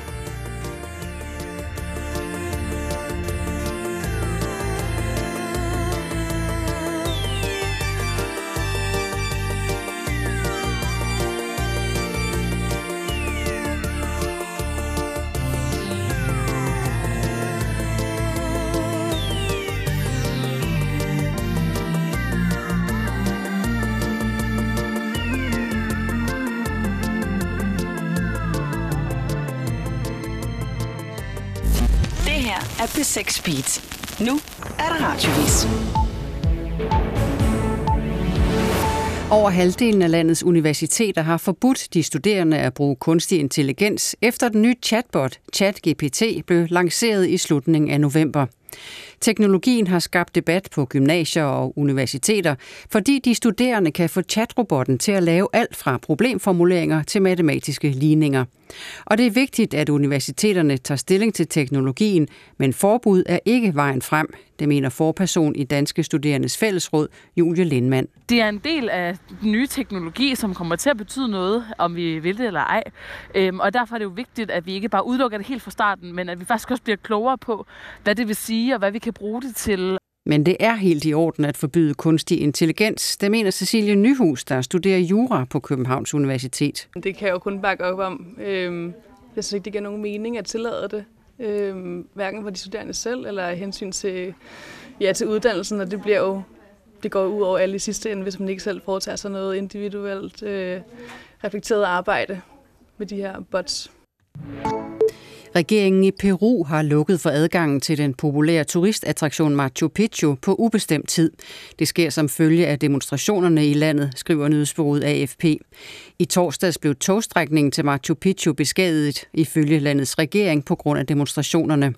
6 Beat. Nu er der radiovis. Over halvdelen af landets universiteter har forbudt de studerende at bruge kunstig intelligens, efter den nye chatbot, ChatGPT, blev lanceret i slutningen af november. Teknologien har skabt debat på gymnasier og universiteter, fordi de studerende kan få chatrobotten til at lave alt fra problemformuleringer til matematiske ligninger. Og det er vigtigt, at universiteterne tager stilling til teknologien, men forbud er ikke vejen frem, det mener forperson i Danske Studerendes Fællesråd, Julie Lindmann. Det er en del af den nye teknologi, som kommer til at betyde noget, om vi vil det eller ej. Øhm, og derfor er det jo vigtigt, at vi ikke bare udelukker det helt fra starten, men at vi faktisk også bliver klogere på, hvad det vil sige, og hvad vi kan bruge det til. Men det er helt i orden at forbyde kunstig intelligens, det mener Cecilie Nyhus, der studerer jura på Københavns Universitet. Det kan jeg jo kun bakke op om. Øhm, jeg synes ikke, det giver nogen mening at tillade det. Øhm, hverken for de studerende selv, eller hensyn til, ja, til uddannelsen. Og det bliver jo det går ud over alle i sidste ende, hvis man ikke selv foretager sig noget individuelt øh, reflekteret arbejde med de her bots. Regeringen i Peru har lukket for adgangen til den populære turistattraktion Machu Picchu på ubestemt tid. Det sker som følge af demonstrationerne i landet, skriver nyhedsbureauet AFP. I torsdags blev togstrækningen til Machu Picchu beskadiget ifølge landets regering på grund af demonstrationerne.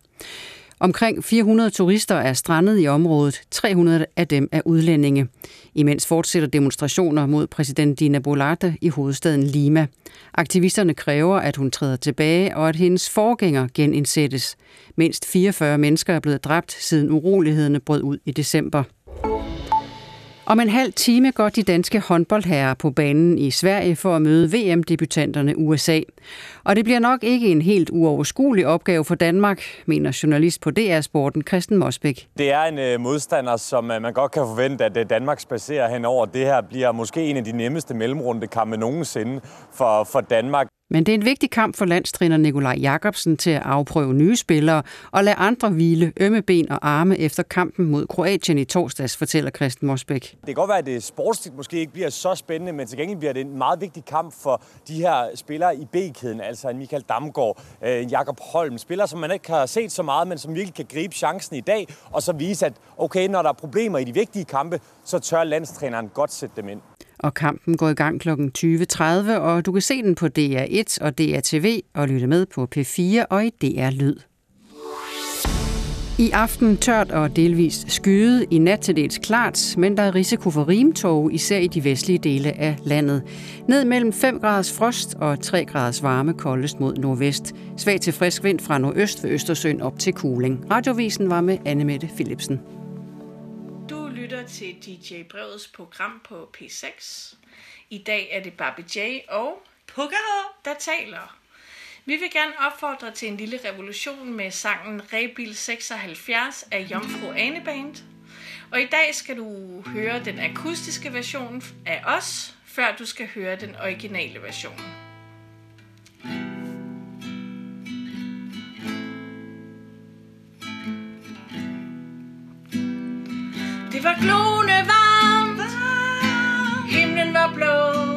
Omkring 400 turister er strandet i området. 300 af dem er udlændinge. Imens fortsætter demonstrationer mod præsident Dina Bolata i hovedstaden Lima. Aktivisterne kræver, at hun træder tilbage og at hendes forgænger genindsættes. Mindst 44 mennesker er blevet dræbt, siden urolighederne brød ud i december. Om en halv time går de danske håndboldherrer på banen i Sverige for at møde VM-debutanterne USA. Og det bliver nok ikke en helt uoverskuelig opgave for Danmark, mener journalist på DR Sporten Christian Mosbæk. Det er en øh, modstander, som øh, man godt kan forvente, at øh, Danmark spacerer henover. Det her bliver måske en af de nemmeste mellemrundekampe nogensinde for, for Danmark. Men det er en vigtig kamp for landstræner Nikolaj Jakobsen til at afprøve nye spillere og lade andre hvile ømme ben og arme efter kampen mod Kroatien i torsdags, fortæller Christian Mosbæk. Det kan godt være, at det sportsligt måske ikke bliver så spændende, men til gengæld bliver det en meget vigtig kamp for de her spillere i B-kæden, altså en Michael Damgaard, øh, en Jakob Holm, spillere, som man ikke har set så meget, men som virkelig kan gribe chancen i dag, og så vise, at okay, når der er problemer i de vigtige kampe, så tør landstræneren godt sætte dem ind. Og kampen går i gang kl. 20.30, og du kan se den på DR1 og DRTV og lytte med på P4 og i DR Lyd. I aften tørt og delvis skyde, i nat til dels klart, men der er risiko for rimtog, især i de vestlige dele af landet. Ned mellem 5 graders frost og 3 graders varme koldest mod nordvest. Svag til frisk vind fra nordøst ved Østersøen op til Kuling. Radiovisen var med Annemette Philipsen. Lytter til DJ Brevets program på P6. I dag er det Barbie J og Pukkerhed, der taler. Vi vil gerne opfordre til en lille revolution med sangen Rebil 76 af Jomfru Ane Band. Og i dag skal du høre den akustiske version af os, før du skal høre den originale version. Var glående varmt. Himlen var blå.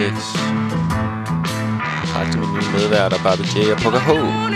Program på 6. Tak til mine nye medværter, Barbie J og Poker Ho.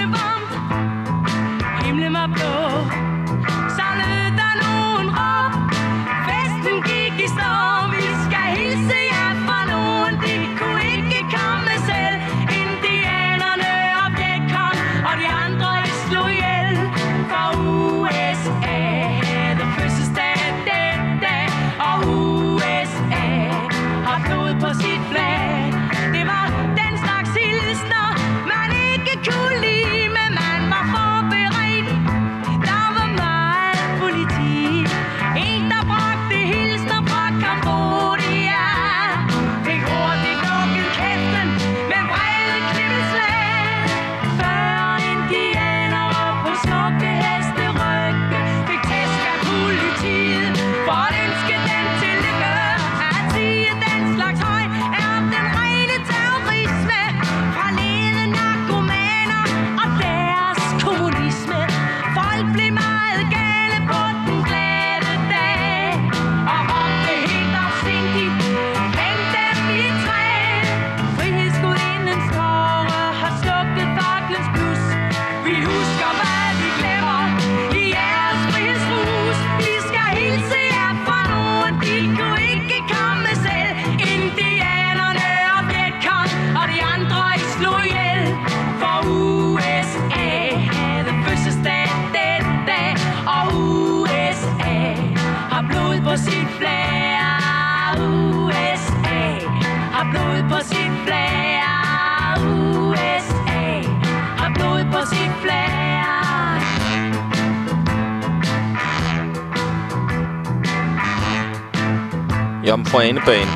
Jomfru Aneband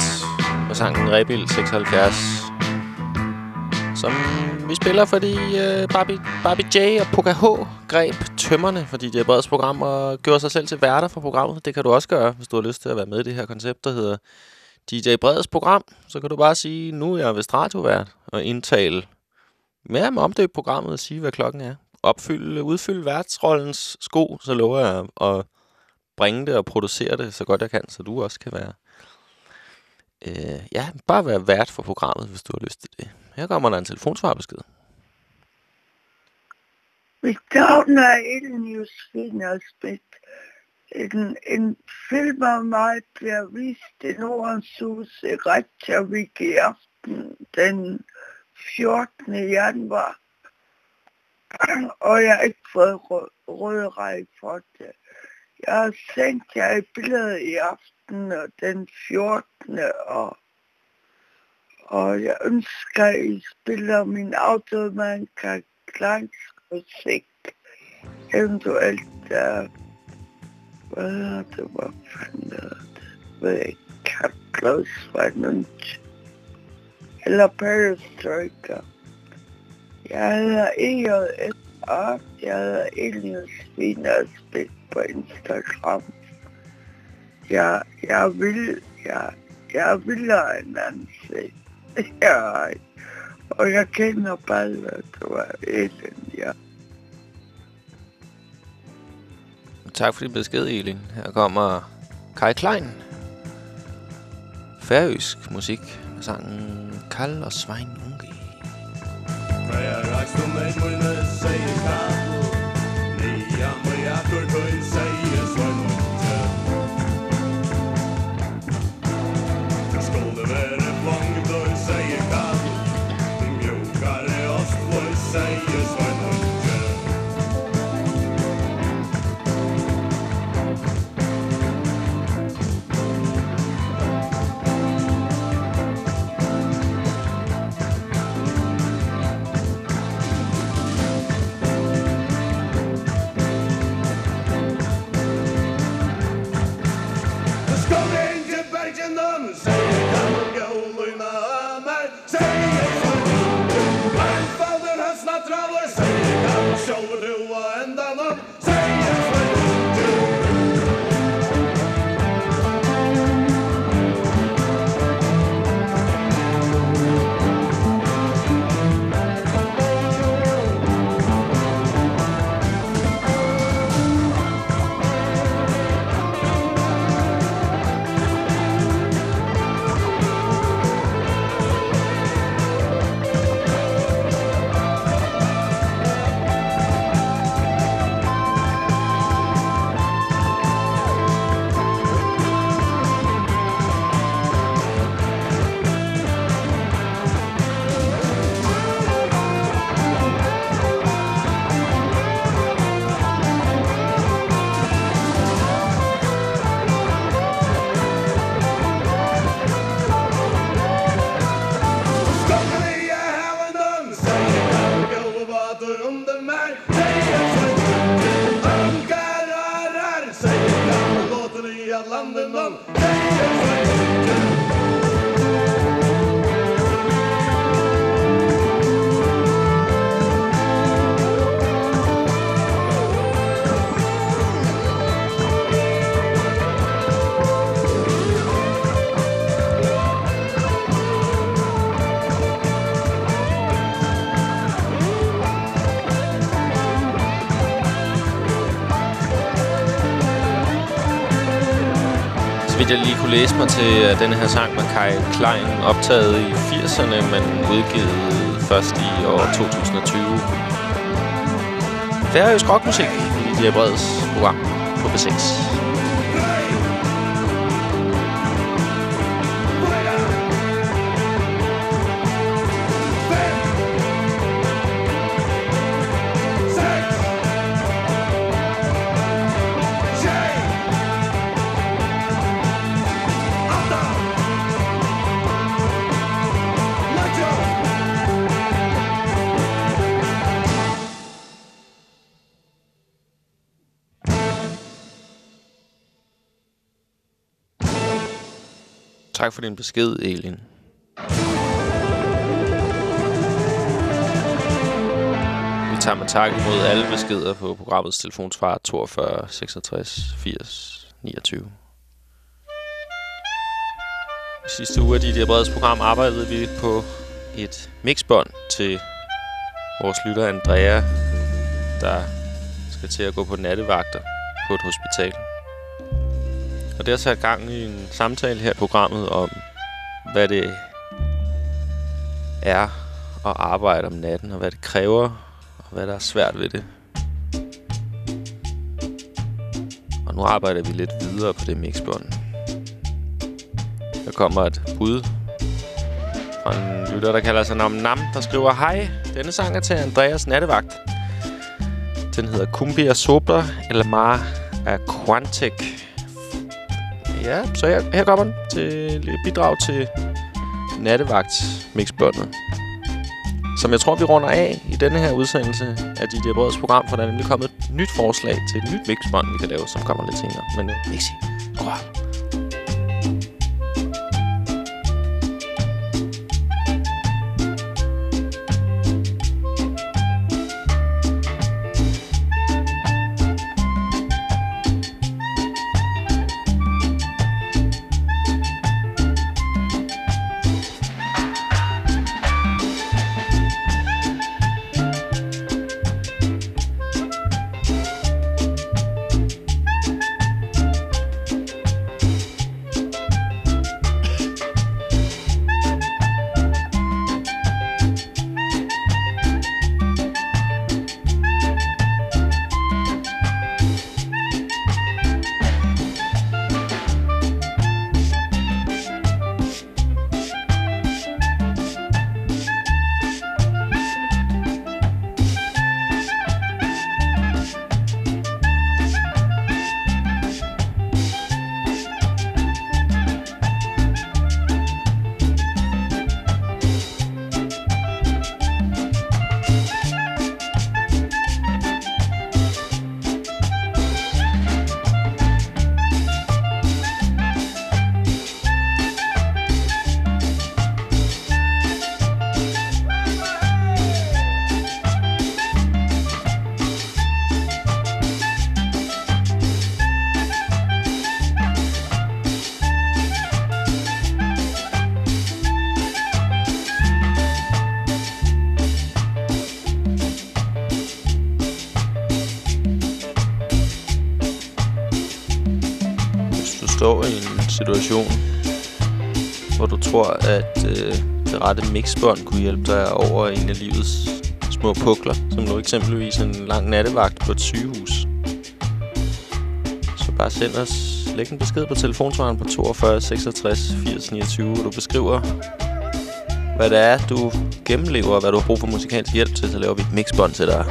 og sangen Rebil 76. Som vi spiller, fordi øh, Barbie, Barbie J og Poka H greb tømmerne det er Breds program og gjorde sig selv til værter for programmet. Det kan du også gøre, hvis du har lyst til at være med i det her koncept, der hedder DJ Breds program. Så kan du bare sige, nu er jeg vist radiovært og indtale mere med omdøb programmet og sige, hvad klokken er. Opfyld, udfyld værtsrollens sko, så lover jeg at bringe det og producere det så godt jeg kan, så du også kan være Øh, ja, bare være vært for programmet, hvis du har lyst til det. Her kommer der en telefonsvarbesked. Mit navn er Ellen Josefine Asbæk. En, en film af mig bliver vist i Nordens Hus i Reykjavik i aften den 14. januar. Og jeg har ikke fået rød, rød række for det. Jeg har sendt jer et billede i aften 13. og den 14. Og, og jeg ønsker, at I spiller min automan Klangs musik. Eventuelt, uh, hvad hedder det, hvor fanden hedder det? Ved jeg ikke, Cat Close Finance. Eller Perestroika. Jeg hedder EJSA. Jeg hedder Elias Wiener på Instagram. Jeg, jeg vil, jeg, jeg vil have en ansigt. Jeg, og jeg kender du er Ellen, ja. Tak for din besked, Elin. Her kommer Kai Klein. Færøsk musik med sangen Kald og Svein Unge. Skålen vidt jeg lige kunne læse mig til, at denne her sang med Kai Klein optaget i 80'erne, men udgivet først i år 2020. Færøsk rockmusik i Dia Breds program på B6. Tak for din besked, Elin. Vi tager med tak imod alle beskeder på programmets telefonsvar 42 66 80 29. I sidste uge af Didier Breds program arbejdede vi på et mixbånd til vores lytter Andrea, der skal til at gå på nattevagter på et hospital. Og det har sat gang i en samtale her i programmet om, hvad det er at arbejde om natten, og hvad det kræver, og hvad der er svært ved det. Og nu arbejder vi lidt videre på det mixbånd. Der kommer et bud fra en lytter, der kalder sig Nam Nam, der skriver, Hej, denne sang er til Andreas nattevagt. Den hedder Kumbia Sobra eller Mar af Quantic. Ja, så her, her kommer den til et bidrag til nattevagt mixbåndet. Som jeg tror, vi runder af i denne her udsendelse af DJ Brøds program, for der er nemlig kommet et nyt forslag til et nyt mixbånd, vi kan lave, som kommer lidt senere. Men uh, mixi. Oh. Tror, at øh, det rette mixbånd kunne hjælpe dig over en af livets små pukler, som nu eksempelvis en lang nattevagt på et sygehus, så bare send os, læg en besked på telefonsvaren på 42 66 80 29, hvor du beskriver, hvad det er, du gennemlever, og hvad du har brug for musikalsk hjælp til, så laver vi et mixbånd til dig.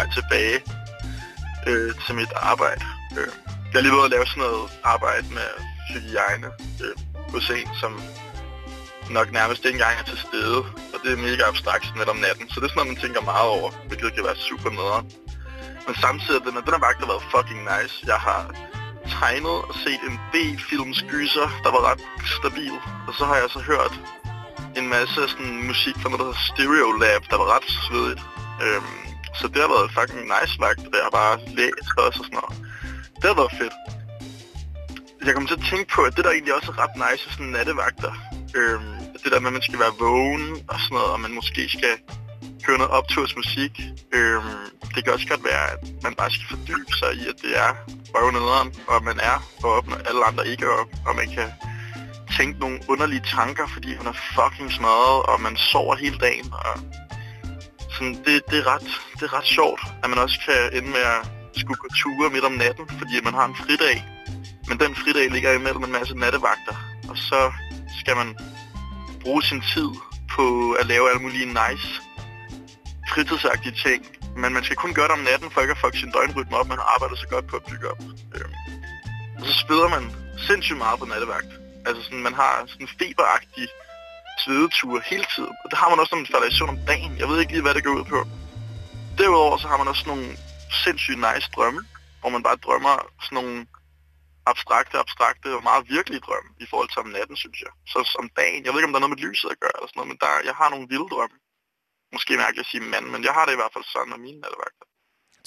Vej tilbage øh, til mit arbejde. Øh, jeg er lige ved at lave sådan noget arbejde med hygiejne øh, hos en, som nok nærmest ikke engang er til stede. Og det er mega abstrakt sådan lidt om natten. Så det er sådan noget, man tænker meget over, hvilket kan være super nederen. Men samtidig, den, den her vagt har været fucking nice. Jeg har tegnet og set en B-films gyser, der var ret stabil. Og så har jeg så hørt en masse sådan, musik fra noget, der hedder Stereo Lab, der var ret svedigt. Øhm, så det har været fucking nice vagt, og jeg har bare læst også og sådan noget. Det har været fedt. Jeg kommer til at tænke på, at det der egentlig også er ret nice er sådan nattevagter. Øhm, det der med, at man skal være vågen og sådan noget, og man måske skal høre noget optursmusik. Øhm, det kan også godt være, at man bare skal fordybe sig i, at det er røvnederen, og at man er op, når alle andre ikke er op, og man kan tænke nogle underlige tanker, fordi hun er fucking smadret, og man sover hele dagen, og sådan, det, det, er ret, det er ret sjovt, at man også kan ende med at skulle gå ture midt om natten, fordi man har en fridag. Men den fridag ligger imellem en masse nattevagter, og så skal man bruge sin tid på at lave alle mulige nice fritidsagtige ting. Men man skal kun gøre det om natten, for ikke at fuck sin døgnrytme op. Man har arbejdet så godt på at bygge op. Øhm. Og så spiller man sindssygt meget på nattevagt. Altså sådan, man har sådan en feberagtig svedetur hele tiden. Og det har man også, når man falder i søvn om dagen. Jeg ved ikke lige, hvad det går ud på. Derudover så har man også nogle sindssygt nice drømme, hvor man bare drømmer sådan nogle abstrakte, abstrakte og meget virkelige drømme i forhold til om natten, synes jeg. Så om dagen, jeg ved ikke, om der er noget med lyset at gøre eller sådan noget, men der, jeg har nogle vilde drømme. Måske mærkeligt at sige mand, men jeg har det i hvert fald sådan med mine nattevagter.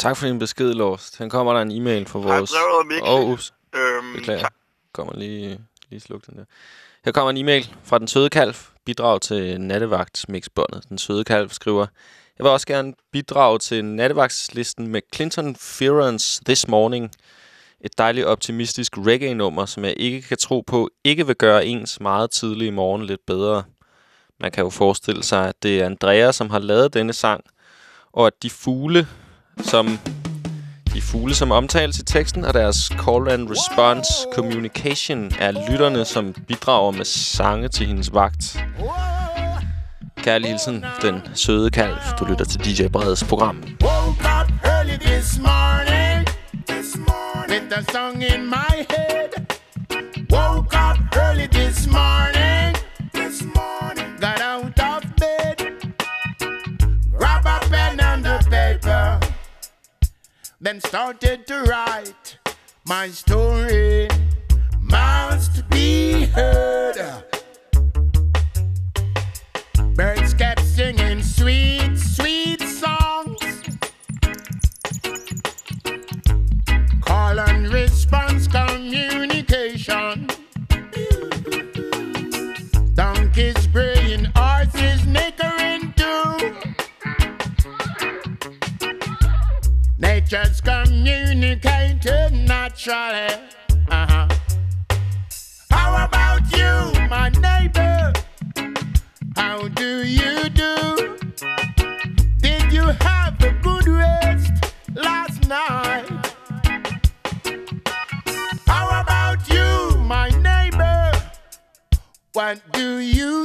Tak for din besked, Lars. Den kommer der en e-mail fra Hej, vores... brevet. Åh, oh, ups. Øhm, Beklager. Kommer lige, lige sluk den der. Her kommer en e-mail fra Den Søde Kalv. Bidrag til nattevagt mixbåndet. Den Søde Kalv skriver... Jeg vil også gerne bidrage til nattevagtslisten med Clinton Ferrans This Morning. Et dejligt optimistisk reggae-nummer, som jeg ikke kan tro på, ikke vil gøre ens meget tidlige morgen lidt bedre. Man kan jo forestille sig, at det er Andrea, som har lavet denne sang, og at de fugle, som de fugle, som omtales i teksten, og deres call and response communication er lytterne, som bidrager med sange til hendes vagt. Kærlig hilsen, den søde kalv. Du lytter til DJ Breds program. Early this morning, this morning with a song in my head. Woke up early this morning, then started to write my story. Must be heard. Nature's communicating naturally. Uh-huh. How about you, my neighbor? How do you do? Did you have a good rest last night? How about you, my neighbor? What do you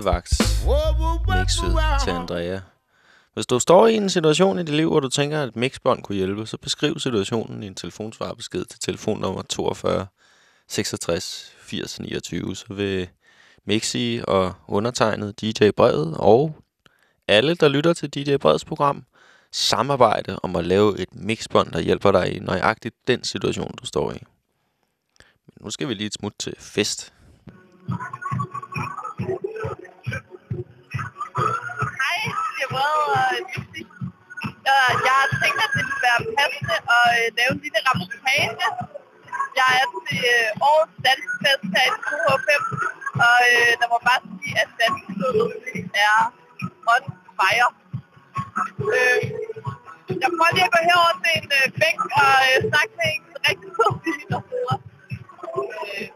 nattevagts mixet til Andrea. Hvis du står i en situation i dit liv, hvor du tænker, at et mixbånd kunne hjælpe, så beskriv situationen i en telefonsvarbesked til telefonnummer 42 66 80 29. Så vil Mixi og undertegnet DJ Brevet og alle, der lytter til DJ Breds program, samarbejde om at lave et mixbånd, der hjælper dig i nøjagtigt den situation, du står i. Men nu skal vi lige et smut til fest. Hej, det er Brede og Mixi. Øh, Jeg har tænkt, at det ville være passende at øh, lave en lille rapportage. Jeg er til øh, årets dansfest her i 2H5, og øh, der må bare sige, at dansefedet er on fire. Øh, jeg prøver lige at gå herover til en øh, bænk og øh, snakke med en rigtig god pige, der hedder. Øh,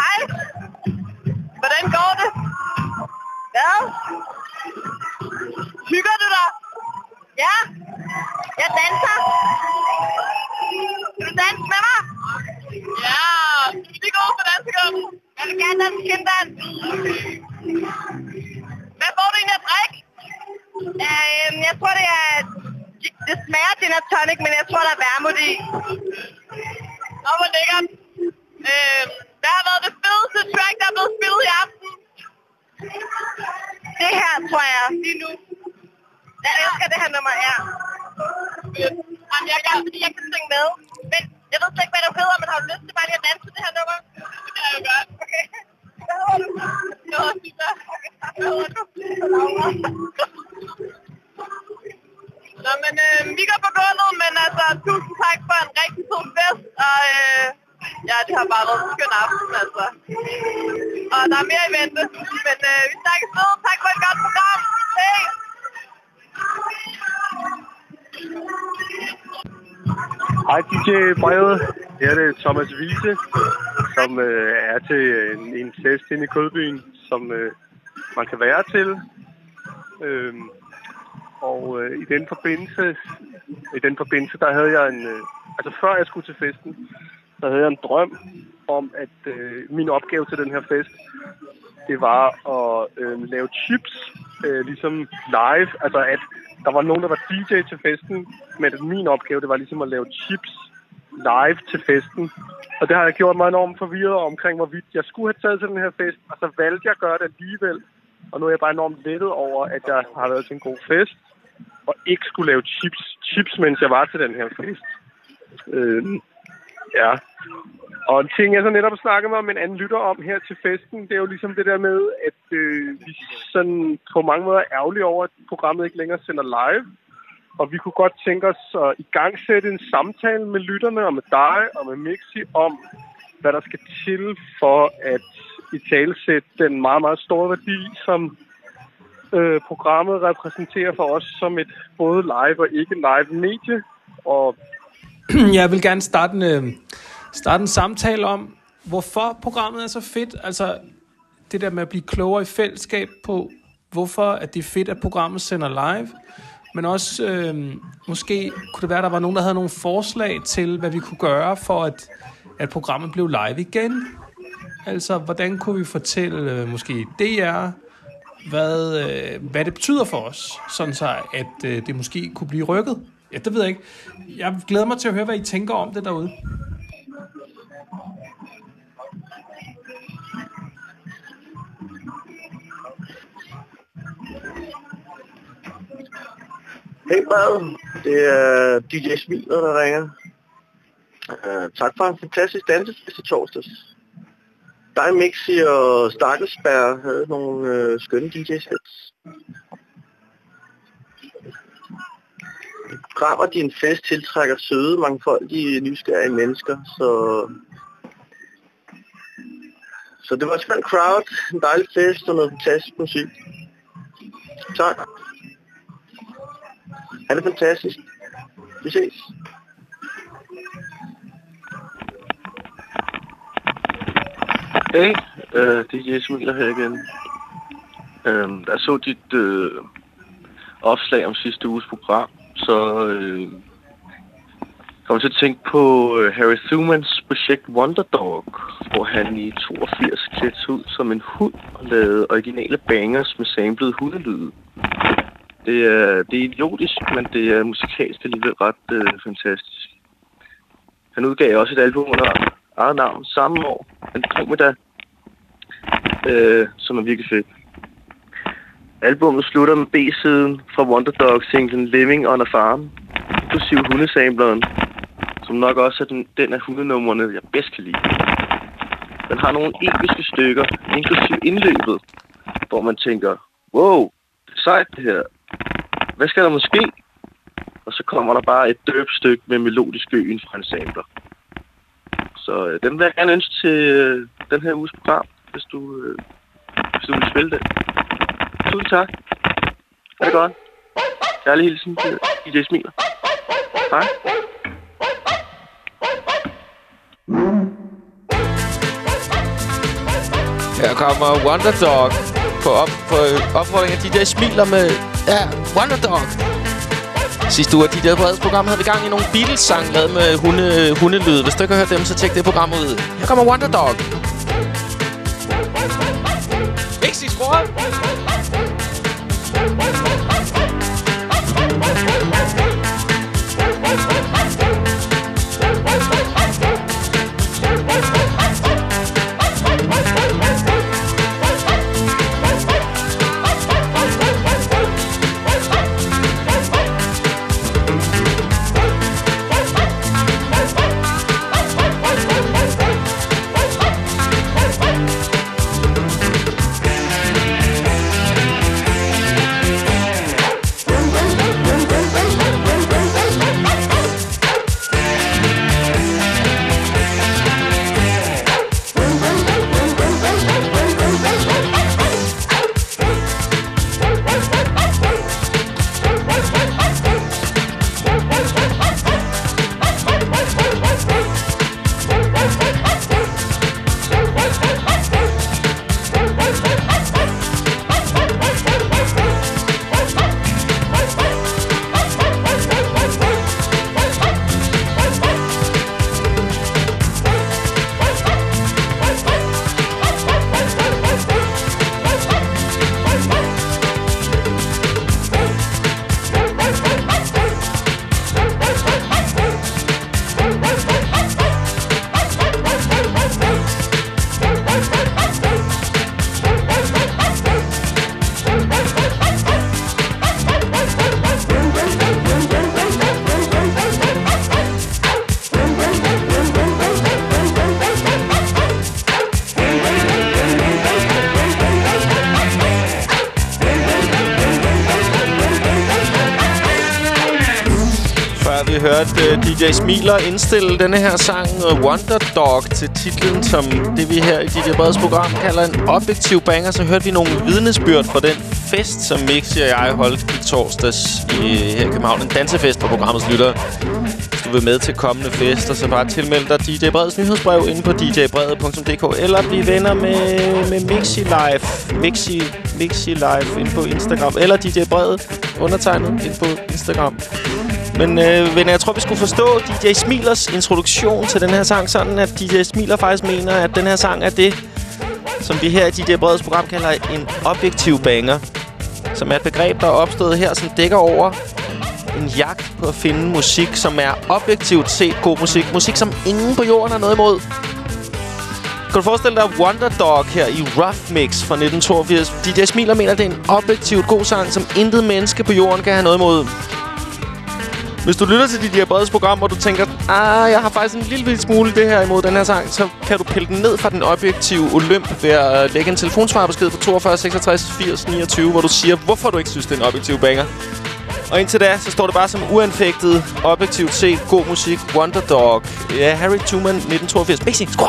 Hej! Til en, en fest inde i Kødbyen, som øh, man kan være til. Øhm, og øh, i den forbindelse, i den forbindelse, der havde jeg en, øh, altså før jeg skulle til festen, der havde jeg en drøm om, at øh, min opgave til den her fest, det var at øh, lave chips, øh, ligesom live, altså at der var nogen, der var DJ til festen, men at min opgave, det var ligesom at lave chips live til festen. Og det har jeg gjort mig enormt forvirret omkring, hvorvidt jeg skulle have taget til den her fest, og så valgte jeg at gøre det alligevel. Og nu er jeg bare enormt lettet over, at jeg har været til en god fest, og ikke skulle lave chips, chips mens jeg var til den her fest. Øh, ja. Og en ting, jeg så netop snakkede med om en anden lytter om her til festen, det er jo ligesom det der med, at øh, vi sådan på mange måder er ærgerlige over, at programmet ikke længere sender live. Og vi kunne godt tænke os at i gang sætte en samtale med lytterne og med dig og med Mixi om, hvad der skal til for at i talsætte den meget, meget store værdi, som øh, programmet repræsenterer for os som et både live og ikke live medie. Og jeg vil gerne starte en, øh, starte en samtale om, hvorfor programmet er så fedt. Altså det der med at blive klogere i fællesskab på, hvorfor at det er fedt, at programmet sender live. Men også, øh, måske kunne det være, at der var nogen, der havde nogle forslag til, hvad vi kunne gøre for, at, at programmet blev live igen. Altså, hvordan kunne vi fortælle øh, måske DR, hvad, øh, hvad det betyder for os, sådan så, at øh, det måske kunne blive rykket. Ja, det ved jeg ikke. Jeg glæder mig til at høre, hvad I tænker om det derude. Hej Brad, det er DJ Smiler, der ringer. Uh, tak for en fantastisk dansefest i torsdags. Dig, Mixi og Stakkelsberg havde nogle uh, skønne DJ-sets. Program din fest tiltrækker søde, mangfoldige, nysgerrige mennesker, så... Så det var et crowd, en dejlig fest og noget fantastisk musik. Tak. Ha' det fantastisk. Vi ses. Hey, øh, det er Jes Møller her igen. Øhm, jeg så dit øh, opslag om sidste uges program, så øh, kom jeg til at tænke på øh, Harry Thumans projekt Wonderdog, hvor han i 82 klædte ud som en hund og lavede originale bangers med samlet hundelyde. Det er, det er idiotisk, men det er musikalsk alligevel ret øh, fantastisk. Han udgav også et album under eget navn samme år, Andromeda, øh, som er virkelig fedt. Albummet slutter med B-siden fra Wonderdog singlen Living on a Farm, inklusive hundesambleren, som nok også er den, den af hundenumrene, jeg bedst kan lide. Den har nogle episke stykker, inklusiv indløbet, hvor man tænker, wow, det er sejt det her. Hvad skal der måske? Og så kommer der bare et døbstykke med melodisk øen fra en sampler. Så øh, den vil jeg gerne ønske til øh, den her uges program, hvis du, øh, hvis du vil spille den. Tusind tak. Ha' det godt. Kærlig hilsen til DJ Smiler. Hej. Her kommer Wonderdog på, op, på opfordring af DJ Smiler med af Wonder Dog. Sidste uge af DJ Breds program havde vi gang i nogle Beatles-sang lavet med hunde, hundelyde. Hvis du ikke har hørt dem, så tjek det program ud. Her kommer Wonder Dog. skru op! DJ Smiler indstille denne her sang øh, Wonder Dog til titlen, som det vi her i DJ Breds program kalder en objektiv banger, så hørte vi nogle vidnesbyrd fra den fest, som Mixi og jeg holdt i torsdags i, her i København. En dansefest for programmets lyttere. Hvis du vil med til kommende fester, så bare tilmeld dig DJ Breds nyhedsbrev inde på djbrede.dk eller bliv venner med, med Mixi Live. Mixi, Mixi Live inde på Instagram. Eller DJ Brede undertegnet inde på Instagram. Men øh, venner, jeg tror, vi skulle forstå DJ Smilers introduktion til den her sang, sådan at DJ Smiler faktisk mener, at den her sang er det, som vi her i DJ Breds program kalder en objektiv banger. Som er et begreb, der er opstået her, som dækker over en jagt på at finde musik, som er objektivt set god musik. Musik, som ingen på jorden har noget imod. Kan du forestille dig Wonder Dog her i Rough Mix fra 1982? DJ Smiler mener, at det er en objektivt god sang, som intet menneske på jorden kan have noget imod. Hvis du lytter til dit her breds program, og du tænker, ah, jeg har faktisk en lille, lille smule det her imod den her sang, så kan du pille den ned fra den objektive Olymp ved at øh, lægge en telefonsvarbesked på 42 66 80 29, hvor du siger, hvorfor du ikke synes, det er en objektiv banger. Og indtil da, så står det bare som uanfægtet, objektivt set, god musik, Wonderdog. Ja, Harry Truman, 1982. Basic, skru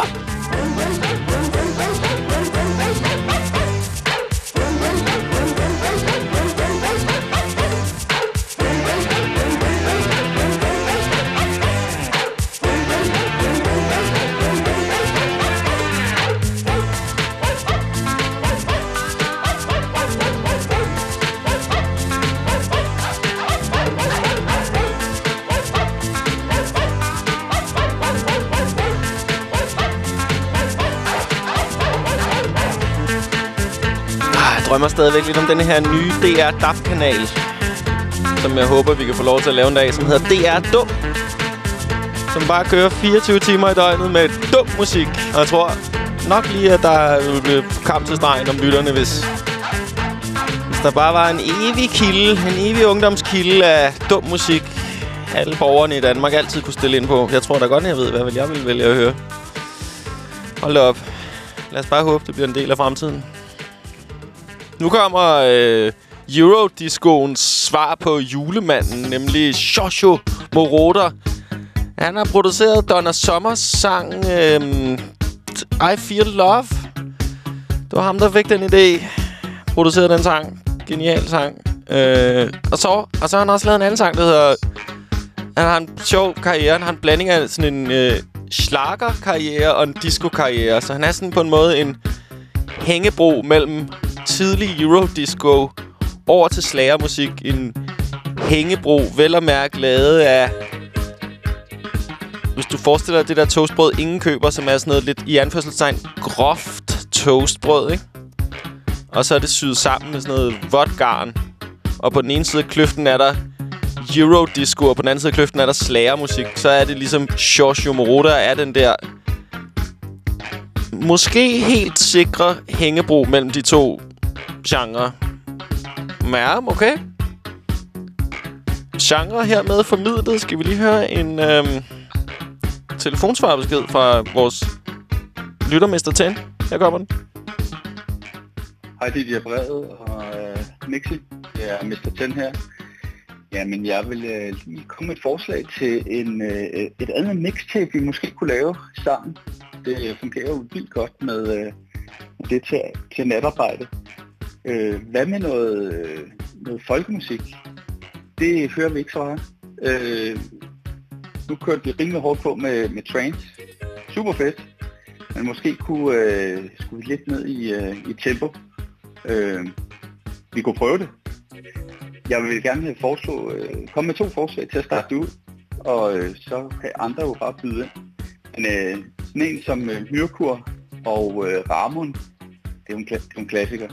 op! drømmer stadigvæk lidt om den her nye DR DAF-kanal, som jeg håber, vi kan få lov til at lave en dag, som hedder DR Dum. Som bare kører 24 timer i døgnet med dum musik. Og jeg tror nok lige, at der vil blive kamp til stregen om lytterne, hvis, hvis der bare var en evig kilde, en evig ungdomskilde af dum musik, alle borgerne i Danmark altid kunne stille ind på. Jeg tror da godt, jeg ved, hvad vil jeg vil vælge at høre. Hold op. Lad os bare håbe, det bliver en del af fremtiden. Nu kommer øh, Eurodiscoens svar på julemanden, nemlig Shosho Moroder. Han har produceret Donna Sommers sang øh, I Feel Love. Det var ham, der fik den idé. Producerede den sang. Genial sang. Øh, og, så, og så har han også lavet en anden sang, der hedder... Han har en sjov karriere. Han har en blanding af sådan en øh, slager-karriere og en disco-karriere. Så han er sådan på en måde en hængebro mellem tidlig Eurodisco over til slagermusik. En hængebro, vel at mærke, lavet af... Hvis du forestiller dig det der toastbrød, ingen køber, som er sådan noget lidt i anførselstegn groft toastbrød, ikke? Og så er det syet sammen med sådan noget vådt garn. Og på den ene side af kløften er der Eurodisco, og på den anden side af kløften er der slagermusik. Så er det ligesom Shoshu Moroda er den der måske helt sikre hængebro mellem de to genre. Ja, okay. Genre hermed formidlet. Skal vi lige høre en øhm, telefonsvarbesked fra vores lyttermester Tan. Her kommer den. Hej, det er Brevet og øh, Mixi. Det er Mr. Ten her. Jamen, jeg vil øh, lige komme med et forslag til en, øh, et andet mixtape, vi måske kunne lave sammen. Det øh, fungerer jo vildt godt med, øh, med det til, til natarbejde. Øh, hvad med noget, øh, noget folkemusik? Det hører vi ikke så meget. Øh, nu kørte vi rimelig hårdt på med, med trance. Super fedt. Men måske kunne, øh, skulle vi lidt ned i, øh, i tempo. Øh, vi kunne prøve det. Jeg vil gerne foreslå, øh, komme med to forslag til at starte ud, og øh, så kan andre jo bare byde ind. Men øh, sådan en som øh, Myrkur og øh, Ramon, det er jo en, kla- det er en klassiker.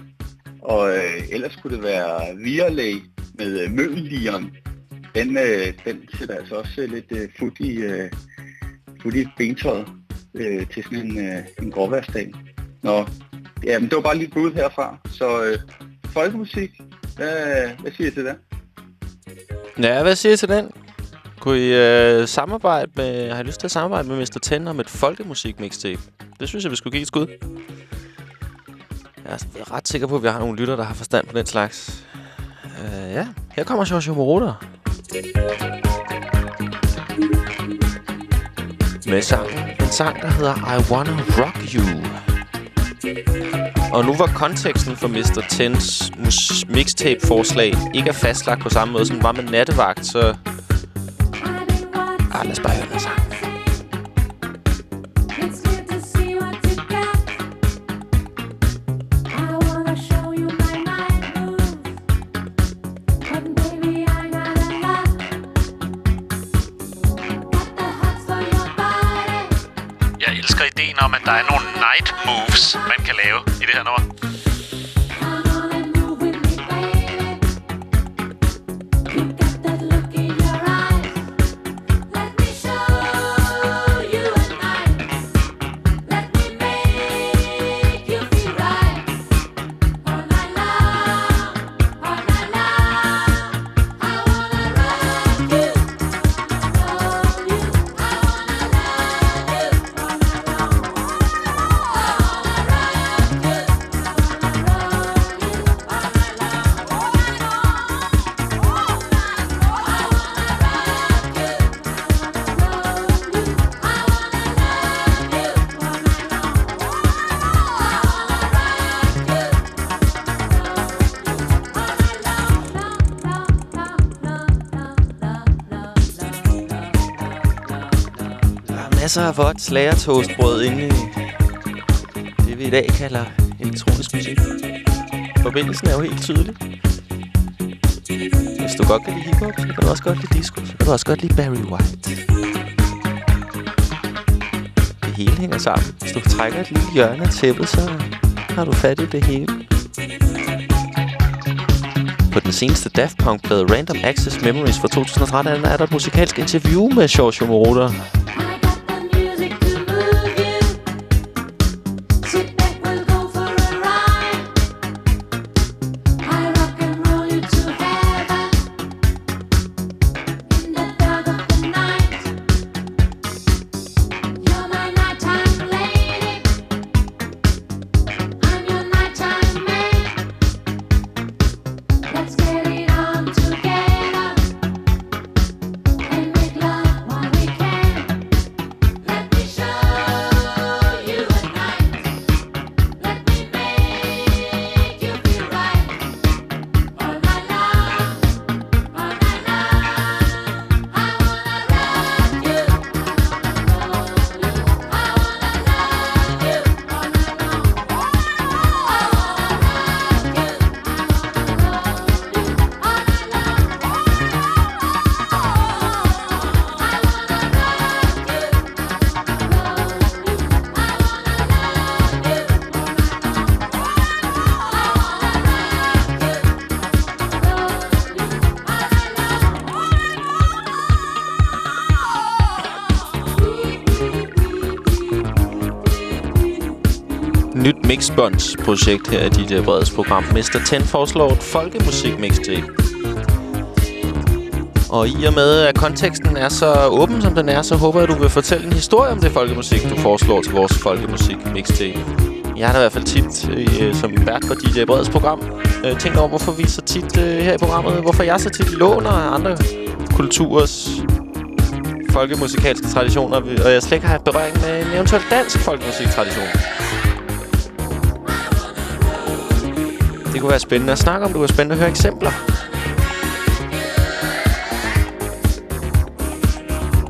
Og øh, ellers kunne det være Virlay med øh, Mølllieren. Den, øh, den sætter altså også øh, lidt øh, fut i, øh, fut i bentøjet øh, til sådan en, øh, en gråværsdag. Nå, ja, men det var bare lige bud herfra. Så øh, folkemusik, hvad, hvad siger I til det? Ja, hvad siger I til den? Kunne I øh, samarbejde med... Har I lyst til at samarbejde med Mr. Ten om et folkemusik mixtape? Det synes jeg, vi skulle give et skud. Jeg er ret sikker på, at vi har nogle lytter, der har forstand på den slags. Uh, ja, her kommer Joshua Moroder. Med sangen. En sang, der hedder I Wanna Rock You. Og nu var konteksten for Mr. Tens mixtape-forslag ikke er fastlagt på samme måde, som var med nattevagt, så... Ah, lad os bare høre der er nogle night moves, man kan lave i det her nummer. Masser af vådt slagertoastbrød inde i det, vi i dag kalder elektronisk musik. Forbindelsen er jo helt tydelig. Hvis du godt kan lide hiphop, så kan du også godt lide disco. Så kan du også godt lide Barry White. Det hele hænger sammen. Hvis du trækker et lille hjørne af tæppet, så har du fat i det hele. den seneste Daft Punk-plade Random Access Memories fra 2013 er der et musikalsk interview med Giorgio Moroder. Nyt projekt her i DJ Breds program. Mr. 10 foreslår et folkemusik mixtape. Og i og med, at konteksten er så åben, som den er, så håber jeg, at du vil fortælle en historie om det folkemusik, du foreslår til vores folkemusik mixtape. Jeg har da i hvert fald tit, øh, som vært på DJ Breds program, øh, tænkt over, hvorfor vi så tit øh, her i programmet, hvorfor jeg så tit låner andre kulturers folkemusikalske traditioner, og jeg slet ikke har haft berøring med en eventuel dansk folkemusiktradition. Det kunne være spændende at snakke om. Det kunne være spændende at høre eksempler.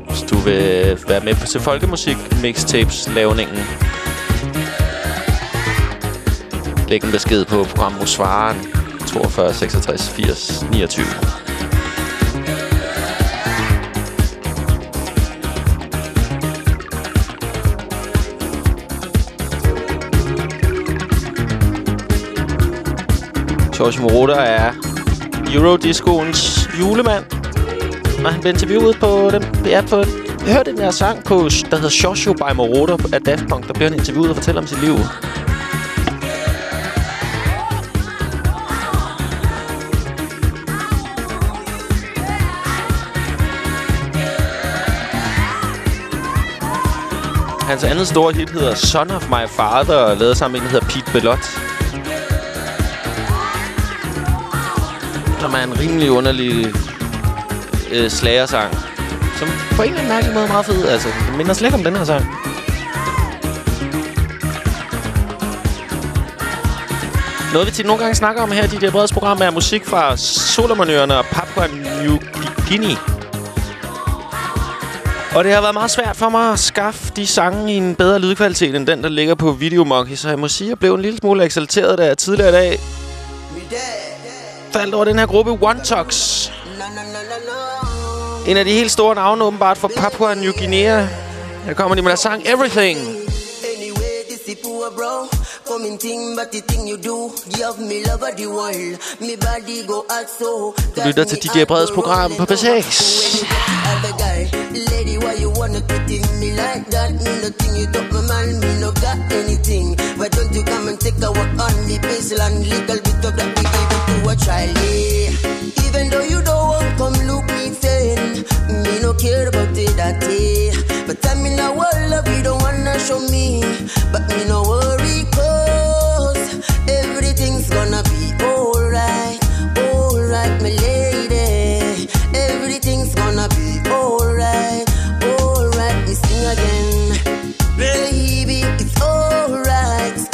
Hvis du vil være med til folkemusik mixtapes lavningen. Læg en besked på programmet Svaren 42 66 80 29. George Moroder er Eurodiscoens julemand. Og han blev interviewet på den... Ja, på, jeg hørte den her sang, på, der hedder Shoshu by Moroder af Daft Punk. Der bliver han interviewet og fortæller om sit liv. Hans andet store hit hedder Son of My Father, og lavet sammen med en, der hedder Pete Belot. Som er en rimelig underlig øh, slagersang. Som på en eller anden mærkelig måde er meget fed. Altså, det minder slet ikke om den her sang. Noget vi tit nogle gange snakker om her i de der øh, breds program er musik fra Solomonøerne og Papua New Guinea. Og det har været meget svært for mig at skaffe de sange i en bedre lydkvalitet end den, der ligger på Videomonkey. Så jeg må sige, at jeg blev en lille smule eksalteret, da jeg tidligere i dag faldt over den her gruppe One Tox. En af de helt store navne åbenbart for Papua New Guinea. Her kommer de med deres sang Everything. See poor bro, coming thing, but the thing you do, give me love of the world. Me body go out so. Du lytter til DJ Breds program på B6. Lady, why you wanna pity me like that? Me nothing, you my man, me no got anything. Why don't you come and take a walk on the baseline? Little bit of that we give it to a child. yeah. Even though you don't want come look me friend, me no care about it that day. But I'm in a world of you don't show me, but me no worry 'cause everything's gonna be alright, alright, my lady. Everything's gonna be alright, alright. Me sing again, baby. It's alright, it's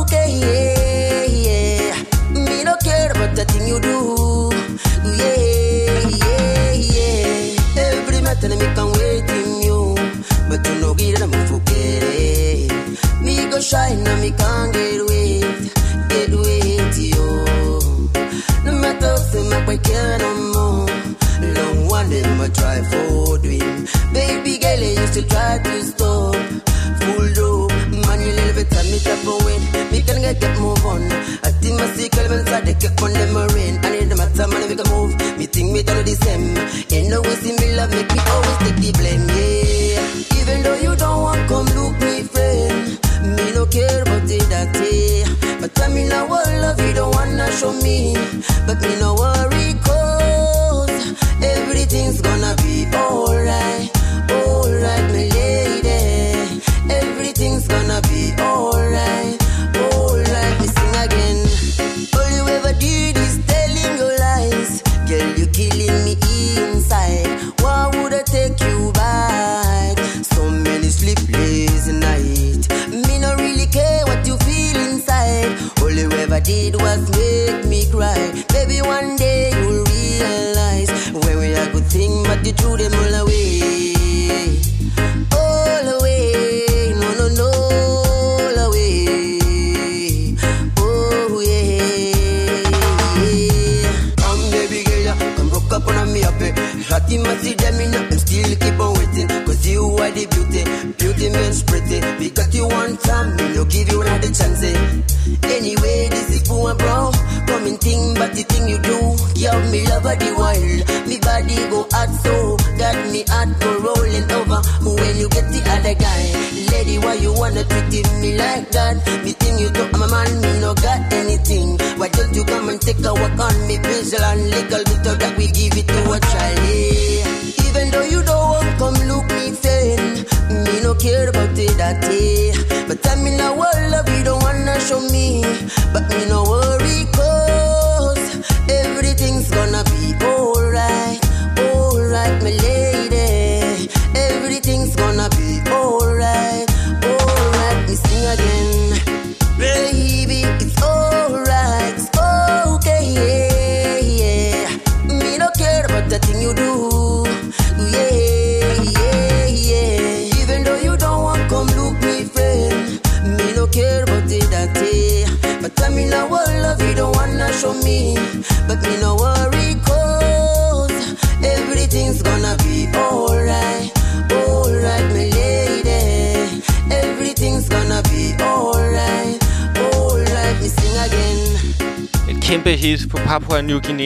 okay, yeah, yeah. Me no care about the thing you do, yeah, yeah, yeah. Every matter me can me can't get wet, get wet, yo. No matter boy care no more. Long one I try for doing. Baby girl, I used to try to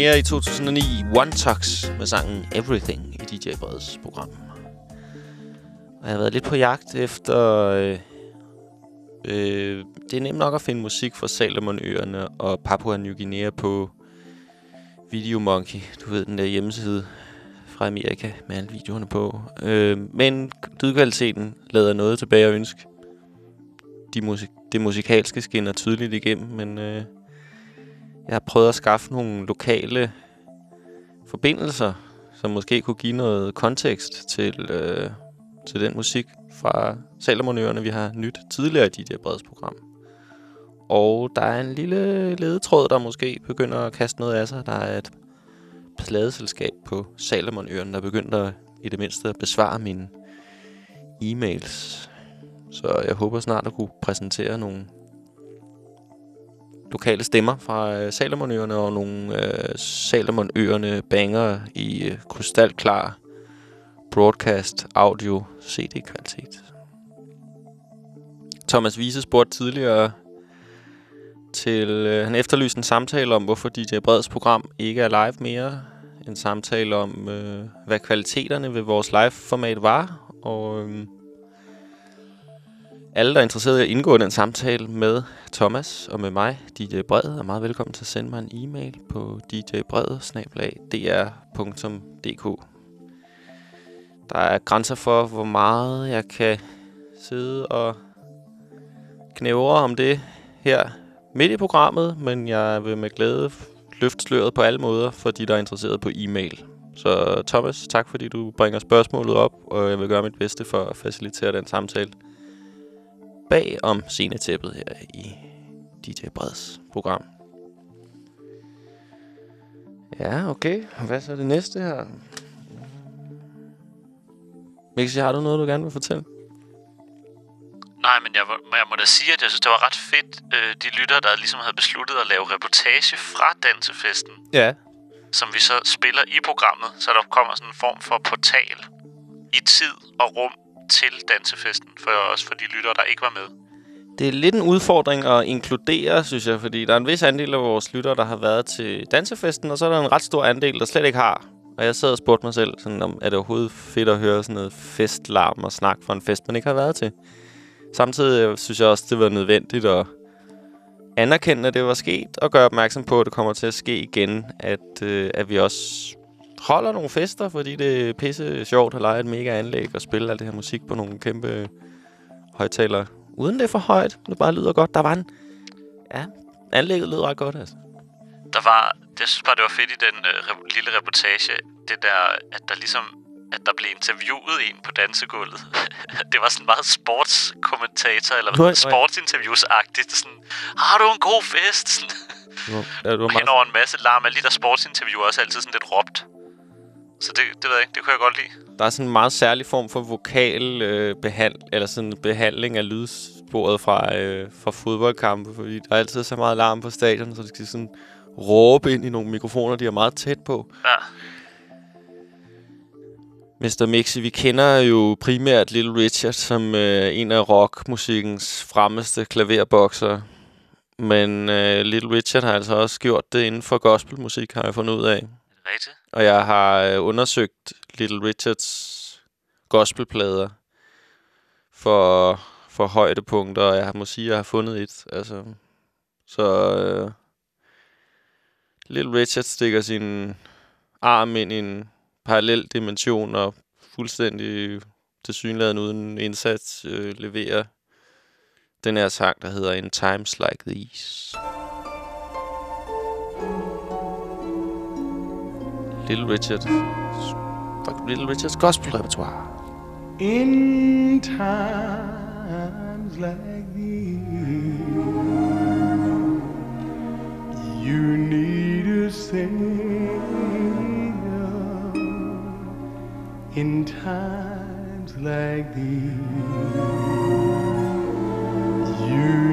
Papua i 2009. One Tux med sangen Everything i DJ Breds program. Og jeg har været lidt på jagt efter... Øh, øh, det er nemt nok at finde musik fra Salomonøerne og Papua New Guinea på Video Monkey. Du ved, den der hjemmeside fra Amerika med alle videoerne på. Øh, men lydkvaliteten lader noget tilbage at ønske. De musik det musikalske skinner tydeligt igennem, men... Øh, jeg har prøvet at skaffe nogle lokale forbindelser, som måske kunne give noget kontekst til, øh, til den musik fra Salomonøerne, vi har nyt tidligere i DJ Breds program. Og der er en lille ledetråd, der måske begynder at kaste noget af sig. Der er et pladeselskab på Salomonøerne, der begynder i det mindste at besvare mine e-mails. Så jeg håber snart at kunne præsentere nogle lokale stemmer fra øh, Salomonøerne og nogle øh, Salomonøerne banger i øh, krystalklar broadcast audio CD-kvalitet. Thomas Wiese spurgte tidligere til... Øh, han efterlyste en samtale om, hvorfor DJ Breds program ikke er live mere. En samtale om, øh, hvad kvaliteterne ved vores live-format var. Og øh, alle, der er interesseret i at indgå i den samtale med Thomas og med mig, DJ Bred, er meget velkommen til at sende mig en e-mail på djbred.dr.dk Der er grænser for, hvor meget jeg kan sidde og knævre om det her midt i programmet, men jeg vil med glæde løfte sløret på alle måder for de, der er interesseret på e-mail. Så Thomas, tak fordi du bringer spørgsmålet op, og jeg vil gøre mit bedste for at facilitere den samtale bag om scenetæppet her i DJ Breds program. Ja, okay. Hvad så er det næste her? Mixi, har du noget, du gerne vil fortælle? Nej, men jeg, må- jeg må da sige, at jeg synes, det var ret fedt, øh, de lyttere, der ligesom havde besluttet at lave reportage fra dansefesten, Ja. som vi så spiller i programmet, så der kommer sådan en form for portal i tid og rum til dansefesten, for også for de lyttere, der ikke var med. Det er lidt en udfordring at inkludere, synes jeg, fordi der er en vis andel af vores lyttere, der har været til dansefesten, og så er der en ret stor andel, der slet ikke har. Og jeg sad og spurgte mig selv, sådan, om, er det overhovedet fedt at høre sådan noget festlarm og snak fra en fest, man ikke har været til. Samtidig øh, synes jeg også, det var nødvendigt at anerkende, at det var sket, og gøre opmærksom på, at det kommer til at ske igen, at, øh, at vi også holder nogle fester, fordi det er pisse sjovt at lege et mega anlæg og spille alt det her musik på nogle kæmpe højtalere. Uden det er for højt, det bare lyder godt. Der var en... Ja, anlægget lød ret godt, altså. Der var, jeg synes bare, det var fedt i den øh, lille reportage, det der, at der ligesom, at der blev interviewet en på dansegulvet. det var sådan meget sportskommentator, eller nej. sportsinterviews-agtigt. Sådan, har du en god fest? Sådan. Ja, du var Og meget, henover en masse larm, alle de der sportsinterviewer er også altid sådan lidt råbt. Så det, det ved jeg ikke, det kunne jeg godt lide. der er sådan en meget særlig form for vokal øh, behand, eller sådan behandling af lydsporet fra, øh, fra fodboldkampe, fordi der er altid så meget larm på stadion, så det skal sådan råbe ind i nogle mikrofoner, de er meget tæt på. Ja. Mr. Mixi, vi kender jo primært Little Richard som øh, en af rockmusikkens fremmeste klaverbokser. Men øh, Little Richard har altså også gjort det inden for gospelmusik, har jeg fundet ud af. Rigtigt. Og jeg har øh, undersøgt Little Richards gospelplader for, for højdepunkter, og jeg må sige, at jeg har fundet et. Altså, så øh, Little Richard stikker sin arm ind i en parallel dimension og fuldstændig tilsyneladende uden indsats øh, leverer den her sang, der hedder In Times Like These. Little Richard. Fuck, Little Richards gospelrepertoire. In times like these, you need a savior. In times like these, you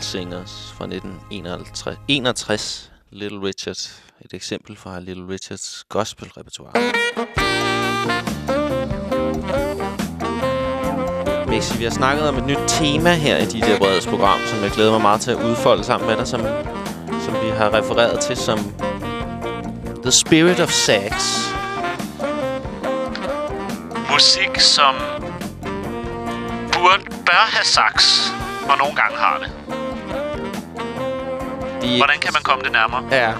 Singers fra 1961. Little Richard. Et eksempel fra Little Richards gospel-repertoire. Mixi, vi har snakket om et nyt tema her i DJ Breds program, som jeg glæder mig meget til at udfolde sammen med dig, som, som vi har refereret til som The Spirit of Sax. Musik, som burde, bør have sax, og nogle gange har det. Hvordan kan man komme det nærmere? Ja.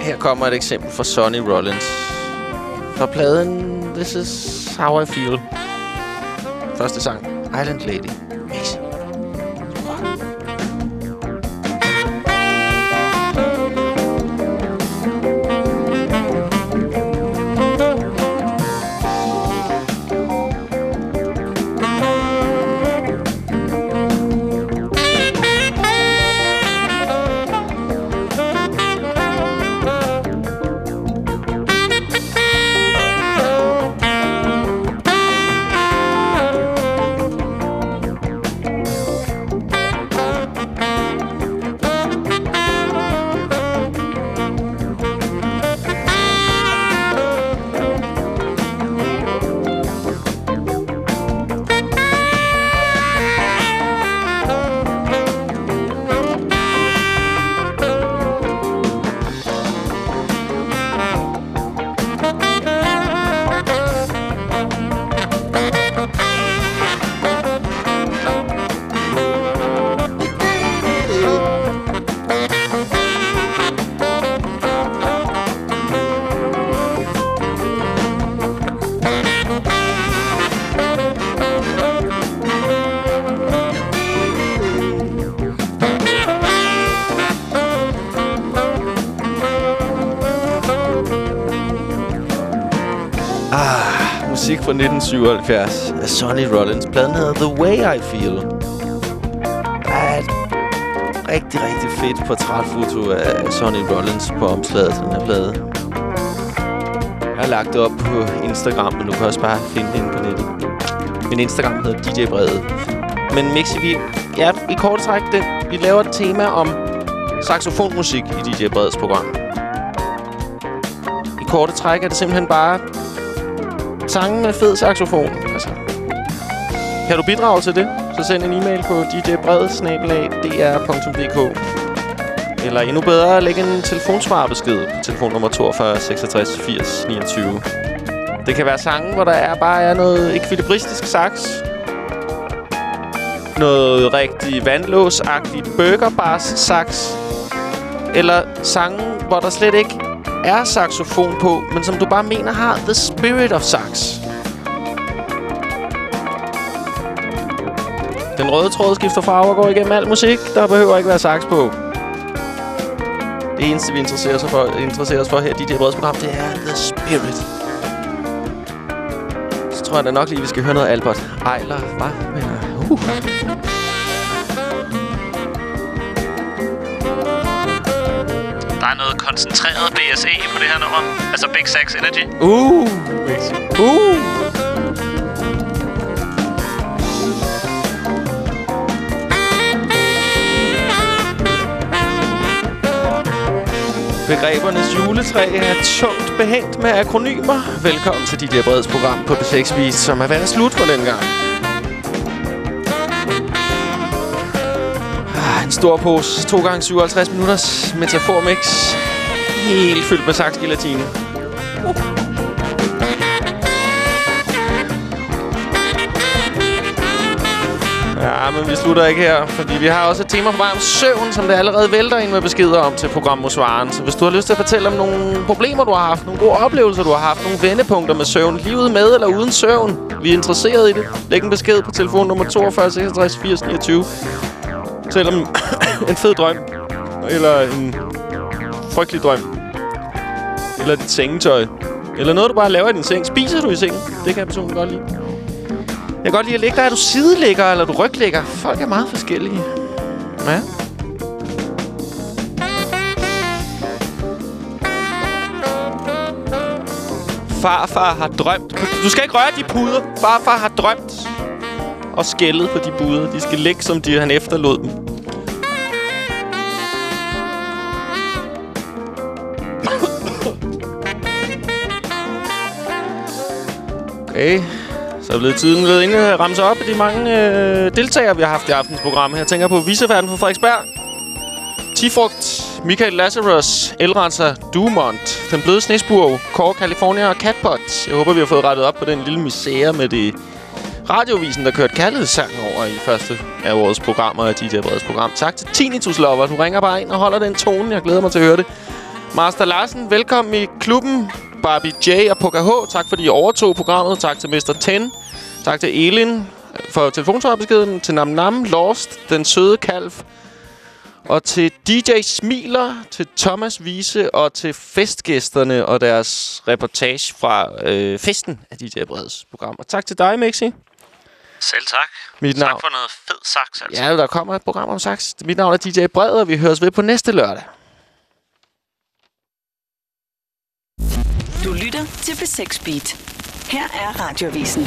Her kommer et eksempel fra Sonny Rollins. Fra pladen This Is How I Feel. Første sang, Island Lady. 1977 af Sonny Rollins. Pladen hedder The Way I Feel. Er et rigtig, rigtig fedt portrætfoto af Sonny Rollins på omslaget til den her plade. Jeg har lagt det op på Instagram, men du kan også bare finde det inde på nettet. Min Instagram hedder DJ Brede. Men Mixi, vi, ja, i kort træk, det, vi laver et tema om saxofonmusik i DJ Bredes program. I korte træk er det simpelthen bare sange med fed saxofon. Altså. Kan du bidrage til det, så send en e-mail på djbred.dr.dk Eller endnu bedre, læg en telefonsvarbesked på telefonnummer 42 66 80 29. Det kan være sange, hvor der er bare er noget ekvilibristisk sax. Noget rigtig vandlåsagtigt burgerbars sax. Eller sange, hvor der slet ikke er saxofon på, men som du bare mener har the spirit of sax. Den røde tråd skifter farve og går igennem al musik. Der behøver ikke være sax på. Det eneste, vi interesserer os for, interesserer os for her i DJ Breds program, det er the spirit. Så tror jeg da nok lige, vi skal høre noget Albert Ejler. hva? Øh, uh. Der er noget koncentreret BSE på det her nummer. Altså Big Sax Energy. Uh! Uh! Begrebernes juletræ er tungt behængt med akronymer. Velkommen til DJ Breds program på B6 Beat, som er været slut for den gang. Stor pose, 2 gange 57 minutters metaformix. Helt fyldt med saksgelatine. Ja, men vi slutter ikke her, fordi vi har også et tema for varm om søvn, som det allerede vælter ind med beskeder om til programmosvaren. Så hvis du har lyst til at fortælle om nogle problemer, du har haft, nogle gode oplevelser, du har haft, nogle vendepunkter med søvn, livet med eller uden søvn, vi er interesseret i det. Læg en besked på telefon nummer 42 66 80 29. Selvom en fed drøm, eller en frygtelig drøm, eller dit sengetøj, eller noget, du bare laver i din seng. Spiser du i sengen? Det kan jeg personligt godt lide. Jeg kan godt lide at ligge der. Er du sideligger, eller du rygligger? Folk er meget forskellige. Ja. Farfar har drømt. Du skal ikke røre de puder. Farfar har drømt og skældet på de buder. De skal ligge, som de, han efterlod dem. Okay. Så er blevet tiden ved inde at ramse op af de mange øh, deltagere, vi har haft i aftens program. Jeg tænker på Viseverden fra Frederiksberg. Tifrugt, Michael Lazarus, Elrenser, Dumont, Den Bløde Snesburg, Core California og Catbot. Jeg håber, vi har fået rettet op på den lille misære med det radiovisen, der kørte kærlighedssang over i første af vores programmer af DJ Breds program. Tak til Tinnitus Lover. Du ringer bare ind og holder den tone. Jeg glæder mig til at høre det. Master Larsen, velkommen i klubben. Barbie J og Poker H, tak fordi I overtog programmet. Tak til Mr. Ten. Tak til Elin for telefonsvarbeskeden. Til Nam Nam, Lost, Den Søde Kalv. Og til DJ Smiler, til Thomas Vise og til festgæsterne og deres reportage fra øh, festen af DJ Breds program. Og tak til dig, Mexi. Selv tak. Mit tak navn- for noget fed sax, altså. Ja, der kommer et program om sax. Mit navn er DJ Bred, og vi høres ved på næste lørdag. Du lytter til B6 Beat. Her er Radiovisen.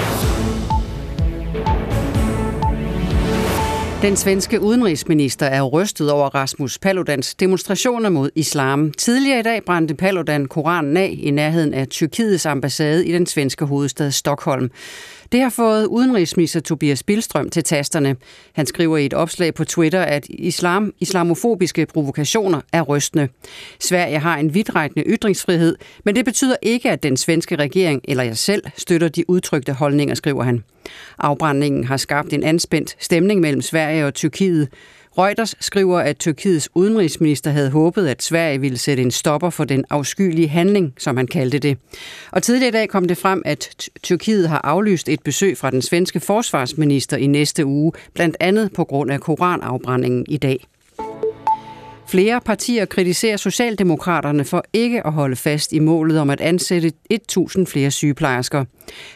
Den svenske udenrigsminister er rystet over Rasmus Paludans demonstrationer mod islam. Tidligere i dag brændte Paludan Koranen af i nærheden af Tyrkiets ambassade i den svenske hovedstad Stockholm. Det har fået udenrigsminister Tobias Bilstrøm til tasterne. Han skriver i et opslag på Twitter, at islam, islamofobiske provokationer er rystende. Sverige har en vidtrækkende ytringsfrihed, men det betyder ikke, at den svenske regering eller jeg selv støtter de udtrykte holdninger, skriver han. Afbrændingen har skabt en anspændt stemning mellem Sverige og Tyrkiet. Reuters skriver, at Tyrkiets udenrigsminister havde håbet, at Sverige ville sætte en stopper for den afskyelige handling, som han kaldte det. Og tidligere i dag kom det frem, at Tyrkiet har aflyst et besøg fra den svenske forsvarsminister i næste uge, blandt andet på grund af koranafbrændingen i dag. Flere partier kritiserer Socialdemokraterne for ikke at holde fast i målet om at ansætte 1.000 flere sygeplejersker.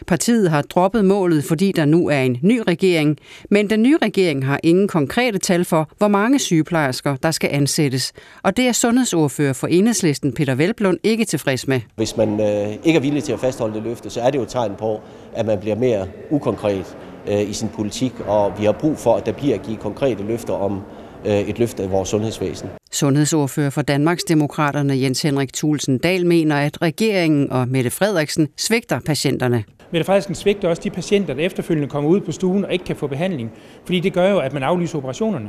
Partiet har droppet målet, fordi der nu er en ny regering, men den nye regering har ingen konkrete tal for, hvor mange sygeplejersker der skal ansættes. Og det er sundhedsordfører for Enhedslisten Peter Velblund ikke tilfreds med. Hvis man øh, ikke er villig til at fastholde det løfte, så er det jo et tegn på, at man bliver mere ukonkret øh, i sin politik, og vi har brug for, at der bliver givet konkrete løfter om et løft af vores sundhedsvæsen. Sundhedsordfører for Danmarksdemokraterne Jens Henrik Thulsen Dahl mener, at regeringen og Mette Frederiksen svigter patienterne. Mette Frederiksen svigter også de patienter, der efterfølgende kommer ud på stuen og ikke kan få behandling. Fordi det gør jo, at man aflyser operationerne.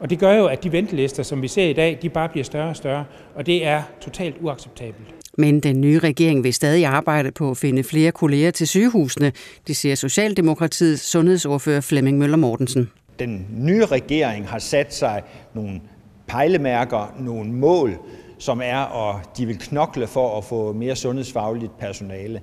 Og det gør jo, at de ventelister, som vi ser i dag, de bare bliver større og større. Og det er totalt uacceptabelt. Men den nye regering vil stadig arbejde på at finde flere kolleger til sygehusene, det siger Socialdemokratiets sundhedsordfører Flemming Møller Mortensen. Den nye regering har sat sig nogle pejlemærker, nogle mål, som er, at de vil knokle for at få mere sundhedsfagligt personale.